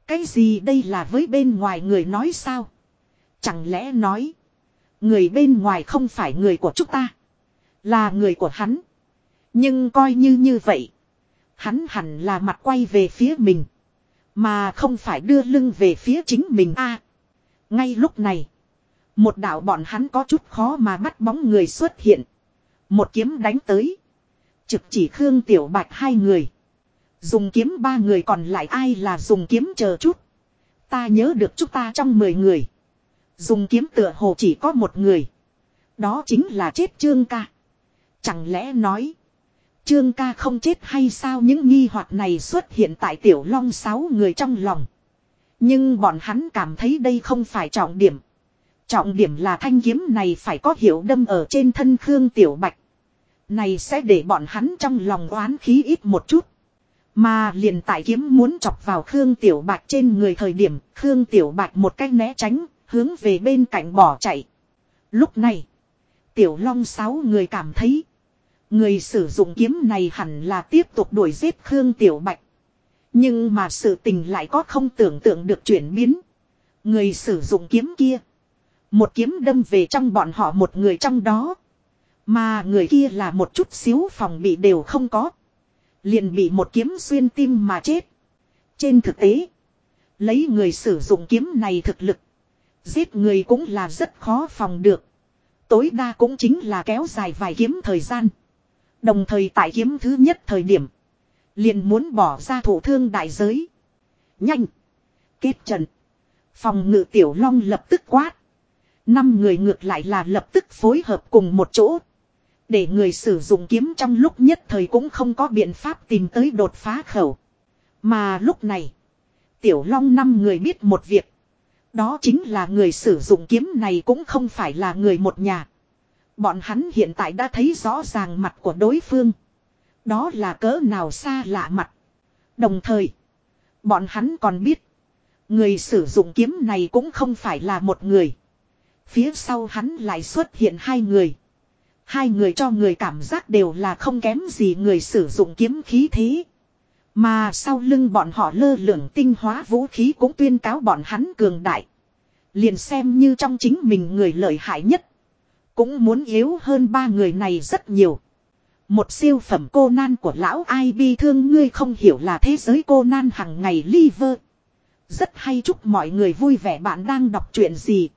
Cái gì đây là với bên ngoài người nói sao? Chẳng lẽ nói. Người bên ngoài không phải người của chúng ta. Là người của hắn. Nhưng coi như như vậy. Hắn hẳn là mặt quay về phía mình. Mà không phải đưa lưng về phía chính mình a. ngay lúc này. Một đạo bọn hắn có chút khó mà bắt bóng người xuất hiện. Một kiếm đánh tới. Trực chỉ Khương Tiểu Bạch hai người. Dùng kiếm ba người còn lại ai là dùng kiếm chờ chút. Ta nhớ được chúng ta trong mười người. Dùng kiếm tựa hồ chỉ có một người. Đó chính là chết Trương ca. Chẳng lẽ nói. Trương ca không chết hay sao những nghi hoặc này xuất hiện tại tiểu long sáu người trong lòng. Nhưng bọn hắn cảm thấy đây không phải trọng điểm. Trọng điểm là thanh kiếm này phải có hiệu đâm ở trên thân Khương Tiểu Bạch. Này sẽ để bọn hắn trong lòng oán khí ít một chút. Mà liền tại kiếm muốn chọc vào Khương Tiểu Bạch trên người thời điểm, Khương Tiểu Bạch một cách né tránh, hướng về bên cạnh bỏ chạy. Lúc này, Tiểu Long sáu người cảm thấy, người sử dụng kiếm này hẳn là tiếp tục đuổi giết Khương Tiểu Bạch. Nhưng mà sự tình lại có không tưởng tượng được chuyển biến. Người sử dụng kiếm kia, một kiếm đâm về trong bọn họ một người trong đó. Mà người kia là một chút xíu phòng bị đều không có. Liền bị một kiếm xuyên tim mà chết. Trên thực tế. Lấy người sử dụng kiếm này thực lực. Giết người cũng là rất khó phòng được. Tối đa cũng chính là kéo dài vài kiếm thời gian. Đồng thời tại kiếm thứ nhất thời điểm. Liền muốn bỏ ra thủ thương đại giới. Nhanh. Kết trận. Phòng ngự tiểu long lập tức quát. Năm người ngược lại là lập tức phối hợp cùng một chỗ. Để người sử dụng kiếm trong lúc nhất thời cũng không có biện pháp tìm tới đột phá khẩu. Mà lúc này, Tiểu Long năm người biết một việc. Đó chính là người sử dụng kiếm này cũng không phải là người một nhà. Bọn hắn hiện tại đã thấy rõ ràng mặt của đối phương. Đó là cỡ nào xa lạ mặt. Đồng thời, bọn hắn còn biết. Người sử dụng kiếm này cũng không phải là một người. Phía sau hắn lại xuất hiện hai người. Hai người cho người cảm giác đều là không kém gì người sử dụng kiếm khí thế. Mà sau lưng bọn họ lơ lửng tinh hóa vũ khí cũng tuyên cáo bọn hắn cường đại. Liền xem như trong chính mình người lợi hại nhất. Cũng muốn yếu hơn ba người này rất nhiều. Một siêu phẩm cô nan của lão ai bi thương ngươi không hiểu là thế giới cô nan hằng ngày liver. Rất hay chúc mọi người vui vẻ bạn đang đọc chuyện gì.